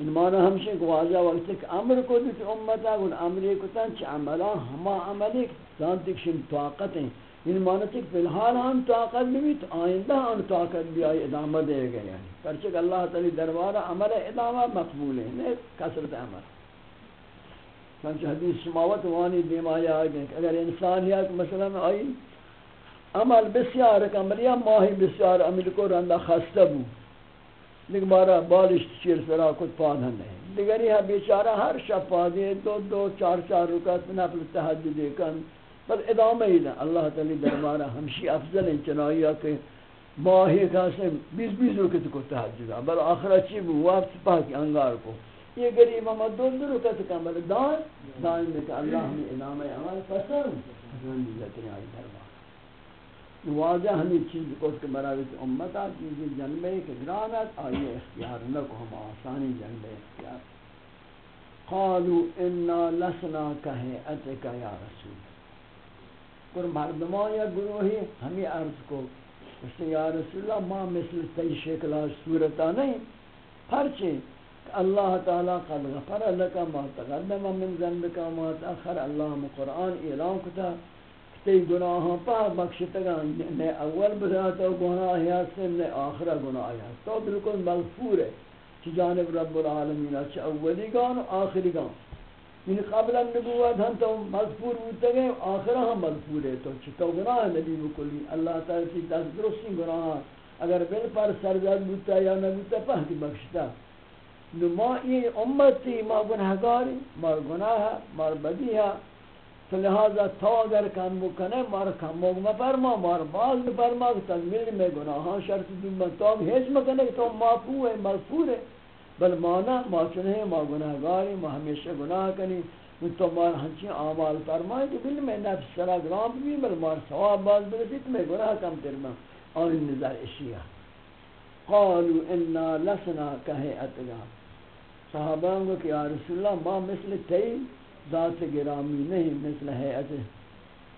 ان معنی ہمشن کو واضح وقت کہ امر کو دیتی امتا گن امری کو تن چی عملا ہما عملی زانتی کشن طاقت ہیں ان معنی تک فی ہم طاقت بھی تو آئندہ ہم طاقت بھی آئی ادامہ دے گئے یعنی پرچک اللہ تعالی دربارہ عمل ادامہ مقبول ہے نہیں کسرت عمل. چنانچہ حدیث شماوت وانی دیمایا آگئے کہ اگر انسان یا مثلا آئی عمل بسیار کمریا ماہی بسیار، عمل کو رندہ خستہ بو لیکن بارا بالش چیر سرا کچھ پادھن نہیں۔ دیگر یہ بیچارہ ہر شب پادھے دو دو چار چار رکعت نفل تحجد کن بس ادامہ ہی دیں اللہ تعالی دربارہ ہمشی افضل ہیں چنائیہ کہ ماہی کاسے بیس بیس رکعت کو تحجد بل آخرہ چی بو وقت پاکی انگار کو۔ یہ غریب ہم دو دو رکعت کمل دان۔ دائم کہ اللہ ہمیں ادامہ عمل پسند۔ پسند دیتے ہیں دربارہ واضح ہمیں چیز کو کہ براویت امتا چیزی جنبے کے گرانت آئیے اختیار نکو ہم آسانی جنبے اختیار۔ قالوا انا لسنا کہیعتک یا رسول۔ پر مردمان یا گروہی، ہمیں عرض کو، اس نے یا رسول اللہ، ما مثل تی شکلہ صورتا نہیں۔ پرچے اللہ تعالی قد غفر لکا ما تقدم من ذنبکا، ما تأخر، اللہ قرآن اعلان کتا۔ تی گناہاں پا بخشتگا نے اول بذات گناہ ہے نے آخرہ گناہ ہے تو بالکل مغفور ہے چی جانب رب العالمین اچھا چی اولی گان و آخری گان یعنی قبل النبوت ہم تو مغفور ہوتے گئے، آخرہ ہم مغفور ہے۔ تو چی گناہ نبی بکلی۔ اللہ تعالی کی دست درستی گناہ۔ اگر بل پر سرزد بودتا یا نبوتا پہتی بخشتا۔ نو ما یہ امتی ما گناہگاری ما گناہ ما بدی ہے۔ تو لہذا تو اگر کم بکنے مار کم مگم فرما، مار باز فرما کہ تزمیل میں گناہاں شرط دن من تو ہیچ مکنے کہ تو معفو ہے، مغفور ہے۔ بل مانا، ما چنے، ما گناہگاری، ما ہمیشہ گناہ کنی۔ تو مار ہنچی اعمال فرمائے کہ بل میں نفس سرا گرام بھی، بل مار ثواب باز برسیت میں گناہ کم ترما اور ان نظر اشیاء۔ قالوا انا لسنا کہے اتگا۔ صحابہ کو کہ یا رسول اللہ، ما مثل تی ذات گرامی نہیں، مثل حیعت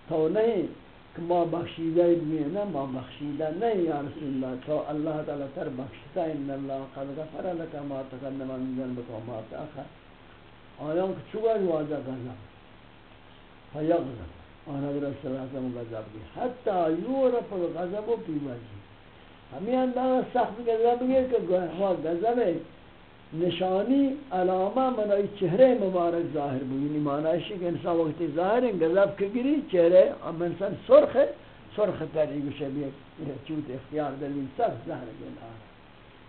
تو نہیں کہ ما بخشیدہ بھی نا، ما بخشیدہ نہیں یا رسول اللہ، تو اللہ تعالی تر بخشتا، ان اللہ قد غفر لك ما تقدم من ذنبك وما تأخر. آیان که چوگاش واجه غضب فیغضب آن حضرت صلی اللہ علیہ وسلم غضب بھی حتی یورپ الغضب و پی ہمیں اندازہ سخت غضب ہے کہ وہ غضب ہے نشانی، علامہ، منائی چہرے مبارک ظاہر بھی یعنی معنی ہے کہ انسان وقتی ظاہر ہے غضب کے گری، چہرے ام انسان سرخ ہے، سرخ تر ایک شبیہ چوت اختیار دلیل سخت ظاہر ہے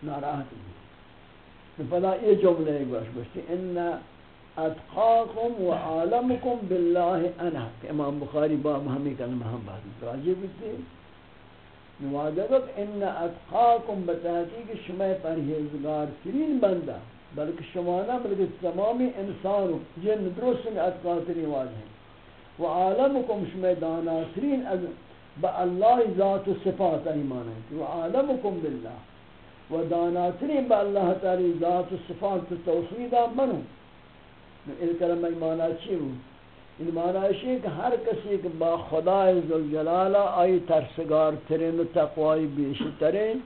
ناراحت بھی فلا یہ جملے ایک باش بشتی ان اتقاکم و عالمکم باللہ انا امام بخاری باب ہمیں کلمہ ہم بات راجع بھی نوادگت ان اتقاکم بتحقیق شما پرہیزگار ترین بندہ، بلکہ شما نہ، بلکہ تمامی انسان جن درست میں اتقا ترین ہیں۔ و عالمکم شما دانا ترین با اللہ ذات و صفات ایمان ہے و عالمکم باللہ۔ و دانا ترین با اللہ تعالی ذات و صفات توحیدہ منو ان کلمہ ایمانہ چی ہوں۔ این معنیش ہے کہ ہر کسی کہ با خدا ذوالجلال آئی ترسگار ترین و تقوی بیشترین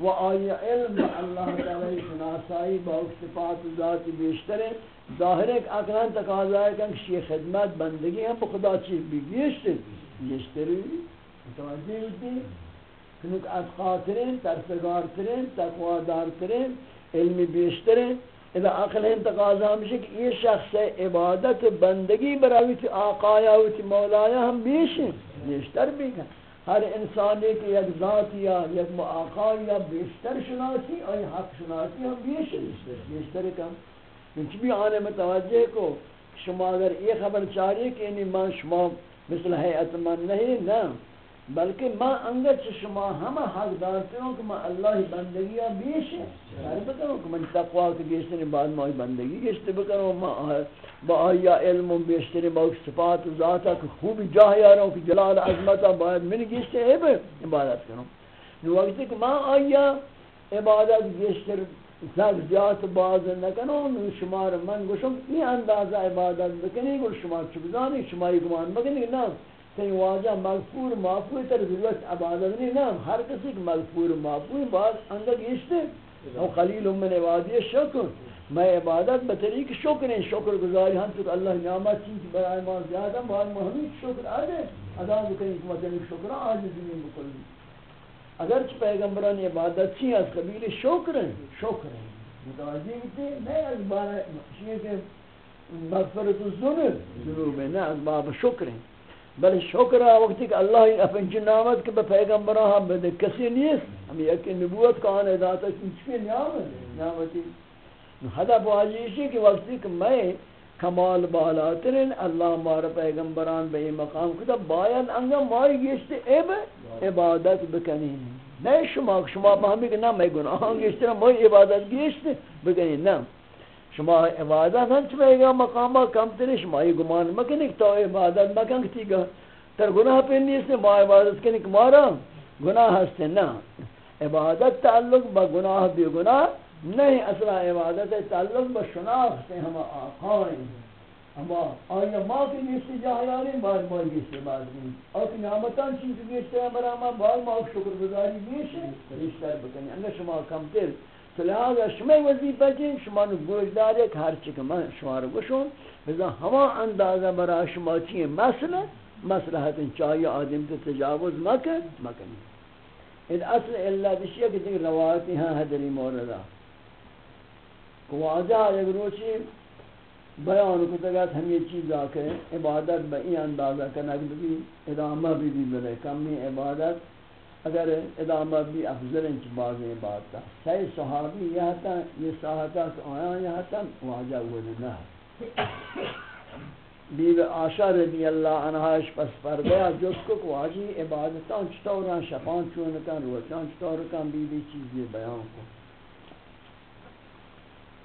و آئی علم اللہ تعالی شناسائی با صفات ذات بیشترین ظاہر ہے کہ اقلان تقاضا ہے کہ شی خدمت بندگی ہم خدا چیز بھی بیشتر بیشتری متوجہ ہوتی کنک از خاطرین ترسگار ترین تقوی دار ترین علم بیشترین اذا عقل ہیں تقاضا ہمشہ کہ یہ شخص عبادت بندگی براوی تی آقایا و تی مولایا ہم بیش ہیں بیشتر بھی ہیں۔ ہر انسان ایک یک ذات یا یک آقا یا بیشتر شناسی اور حق شناسی ہم بیش ہیں بیشتر کم انچ بھی آنے متوجہ کو، شما اگر یہ خبر چاہیے کہ انہی من شما مثل حیعت من نہیں نا بلکہ ما انگر چھ شما ہم حق دارتے ہوں کہ ما اللہ بندگی بیش یعنی ہے یعنی بکنو کہ من تقوی کے بیشتر بعد ما بندگی گشتے بکنو ما با آیا علم و بیشتر با صفات و ذاتا کہ خوب جاہ یاروں کہ جلال عظمتا باید من گشتے ہے بے عبادت کروں۔ نو وقت کہ ما آیا عبادت بیشتر زگ زیاد باز نکنو نو شمار من گوشم این اندازہ عبادت بکنی گوش شما چکزانی شما گمان بکنی نا کہ واجہ مغفور معفو تر ضرورت عبادت نہیں نام ہر کسی کہ مغفور معفو بعض اندر گیشتے او خلیل من عبادی شکر۔ میں عبادت بطریق شکر ہیں، شکر گزاری ہم تو اللہ نعمت چیز برائے ما زیادہ بعد محمد شکر آدھے ادا بکنی کہ مطلب شکر، آج زمین بکلی اگرچہ پیغمبران عبادت چی از قبیل شکر ہیں شکر ہیں۔ متوجہ ہوتے نہیں از بارہ شیئے کہ مغفرت الزنب ضرور میں نہیں از باب شکر ہیں۔ بل شکر وقتی کہ اللہ اپن نعمت کہ پیغمبران ہم ہاں، بدے کسی نیست۔ ہم یکی نبوت کا آنے داتا چکی نعمت نعمتی۔ حدب واجیشی کہ وقتی کہ میں کمال بالاترین اللہ مار پیغمبران بے مقام کتا باید انگا ماری گیشتے ایب عبادت بکنی نہیں۔ شما شما بہمی کہ نا میں گناہ گیشتے ماری عبادت گیشتے بکنی نا شما عبادت ہن چمے گا مقامہ کم تری شما یہ گمان مکن ایک تو عبادت مکن کتی گا۔ تر گناہ پہ نیست ما عبادت کنی کمارا گناہ ہستے نا عبادت تعلق با گناہ بھی گناہ نہیں۔ اصلا عبادت تعلق با شناخت ہم آقائیں اما آیا ما کی نیستی جاہیانی بعد ما نیستی بعد نیستی اور کی نعمتان چیز نیستی ہمارا ما بعد ما شکر گزاری نیستی رشتر بکنی انگا شما کم تر تو شما وظیفہ کی شما نو گوش دارے کہ ہر چکہ من شما رو گوشون. بزا ہما اندازہ برا شما چیئے مسئلہ مسئلہ چاہیے آدم تو تجاوز مکن. مکنی ان اصل اللہ دشیہ کہ دیکھ روایتی ہاں حدری موردہ کو واضح ایک روچی بیان کو تگت ہم یہ چیز آکے عبادت بئی اندازہ کنک بھی ادامہ بھی بھی بلے کمی عبادت. اگر ادامہ بھی افضل انچ باز بات تھا سی صحابی یہ تھا یہ ساہتا کہ آیا، یہ تھا واجہ ولنہ بیو آشا رضی اللہ عنہاش پس پردیا جس کو واجی عبادتان چطورا شفان چونکان روچان چطورکان بی بی چیزی بیان کو۔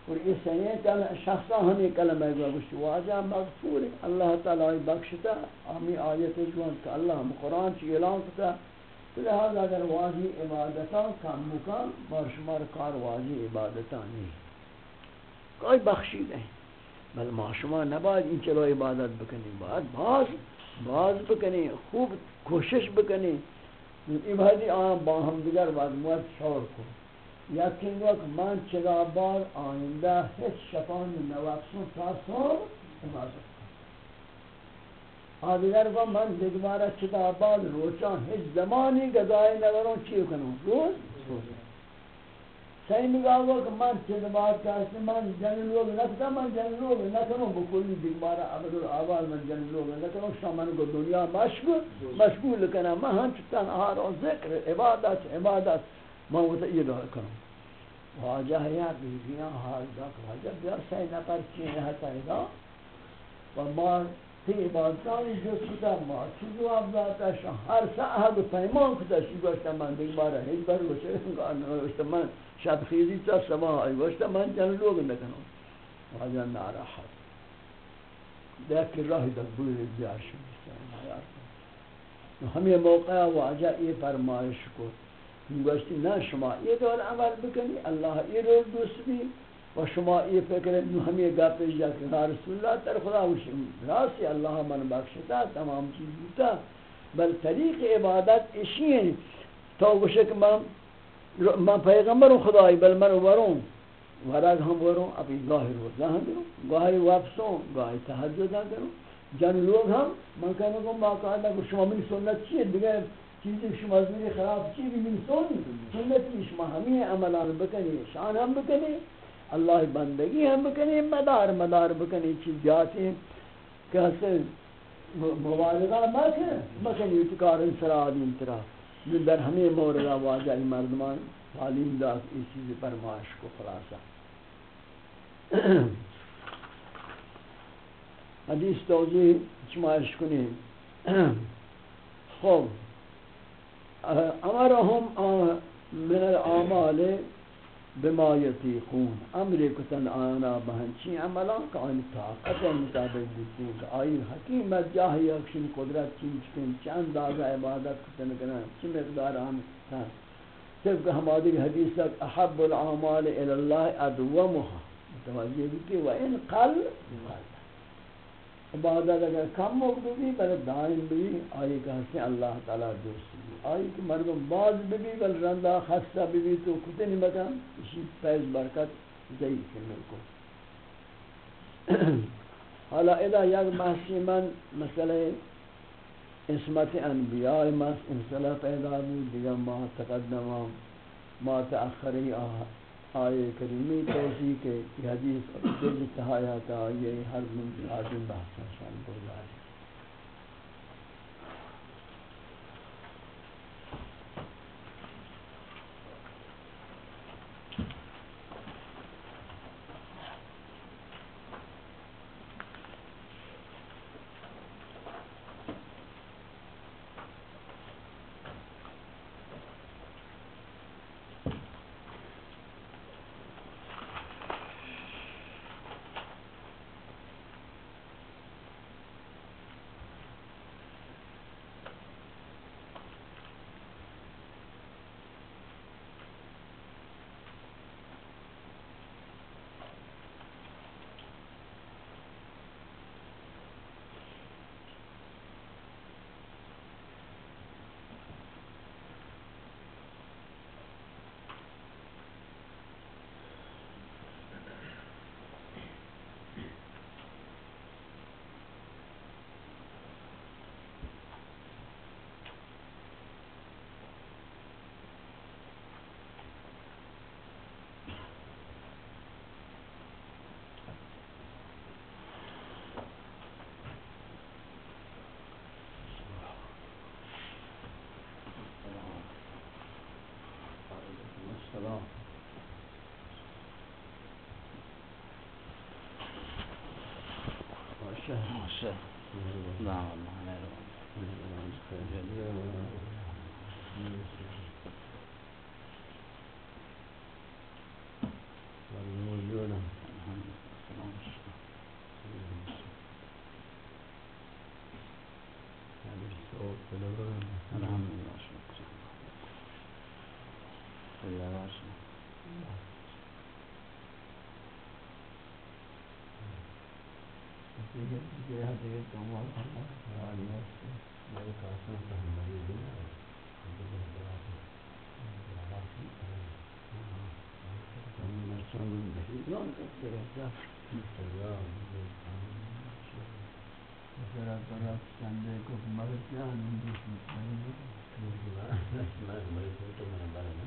اور اس سنے کل شخصا ہمیں کلمہ گوا گوشت واجہ مغفور اللہ تعالی بخشتا، ہمیں آیت جوان کہ اللہ قرآن چی اعلان کتا لہذا اگر واجی عبادتان کم مکان بارشمار کار واجی عبادتان نہیں. کوئی بخشی نہیں. بل ما شما نباید این چلو عبادت بکنی. باید باز باز بکنی، خوب کوشش بکنی. عبادی آن با هم دیگر باید موت شور کو یقین وقت من چرا بار آئندہ هیچ شفان نوافسون تا سال نمازت آدگر گو من دیگمارا چتا بار روچان هیچ زمانی گذای نورون چیو کنم روز؟ روز۔ صحیح نگاه کہ من چند بات کہتے من جن لوگ نکتا من جن لوگ نکنو بکلی دیگمارا عبد العوال من جن لوگ نکنو شامن کو دنیا مشغول مشغول کنا من ہم چتن آر و ذکر، عبادت عبادت من وہ یہ دعا کنو واجہ یا بیبیاں حال دا واجہ بیار سی نفر چین ہے تایدا و ما پیمانتان جز کدام ما؟ چیزو افزاد داشتن هر سه عهد و پیمان کداشتی گوشتن من دیگه بارا هیچ بار گوشتم من شب خیزی تا سما های گوشتم من جنو لوگ نکنم واجا ناراحت دیکی راهی در بوی دیار شد همین موقع واجا ای فرمایش کن گوشتی نه شما ای دول عمل بکنی الله ای رو دوست بی و شما یہ فکر نو ہمیں گپ جا کہ رسول اللہ تر خدا وش راسی اللہ من بخشتا تمام چیز بوتا بل طریق عبادت اشی ہے تو گوشے کہ من من پیغمبر خدای بل من ورون ورگ ہم وروں ابھی گاہی روزہ ہم کروں گاہی واپسوں، گاہی تحجد کروں۔ جن لوگ ہم من کہنے کو باقاعدہ شما من سنت چیئے دیگر چیزی شما زمین خراب چی بھی من سن سنتی شما ہمیں عملان بکنی، شان ہم بکنی۔ اللہ بندگی ہم بکنی مدار مدار بکنی چیز جاتی کہ ہستے مبالغہ مکن مکنی اتکار انسراد انترا۔ در ہمیں موردہ واجہ مردمان، تعلیم داد اس چیز پر معاش کو خلاصہ۔ حدیث توضیح چمائش کنی۔ خوب امرهم من الاعمال بما یتیقون امر کتن آنا بہنچی عملان کا آنی طاقت مطابق دیتی کہ آئی حکیمت جاہی اکشن قدرت چیز کن چند آزا عبادت کتن کنا چی مقدار آمد طبق ہماری حدیث تک احب العمال الاللہ ادومها. متوجہ بھی کہ وَإِن قل عبادت اگر کم موقع بھی بل دائم بھی آئی کہتے ہیں اللہ تعالی دوست آئی کہ مردم باز بھی بل رندہ خستہ بھی تو کتے نہیں مکان اسی پیز برکت ضعیف ہے ملکو حالا اذا یک محسی من مسئلہ اسمت انبیاء مسئلہ پیدا بود، دیگر ما تقدم ما تأخری آئے کریمی توضیح کے، یہ حدیث دل تہایا تا یہ ہر من آدم بحث شان 是，是，那那那种，嗯，感觉。میں بارے میں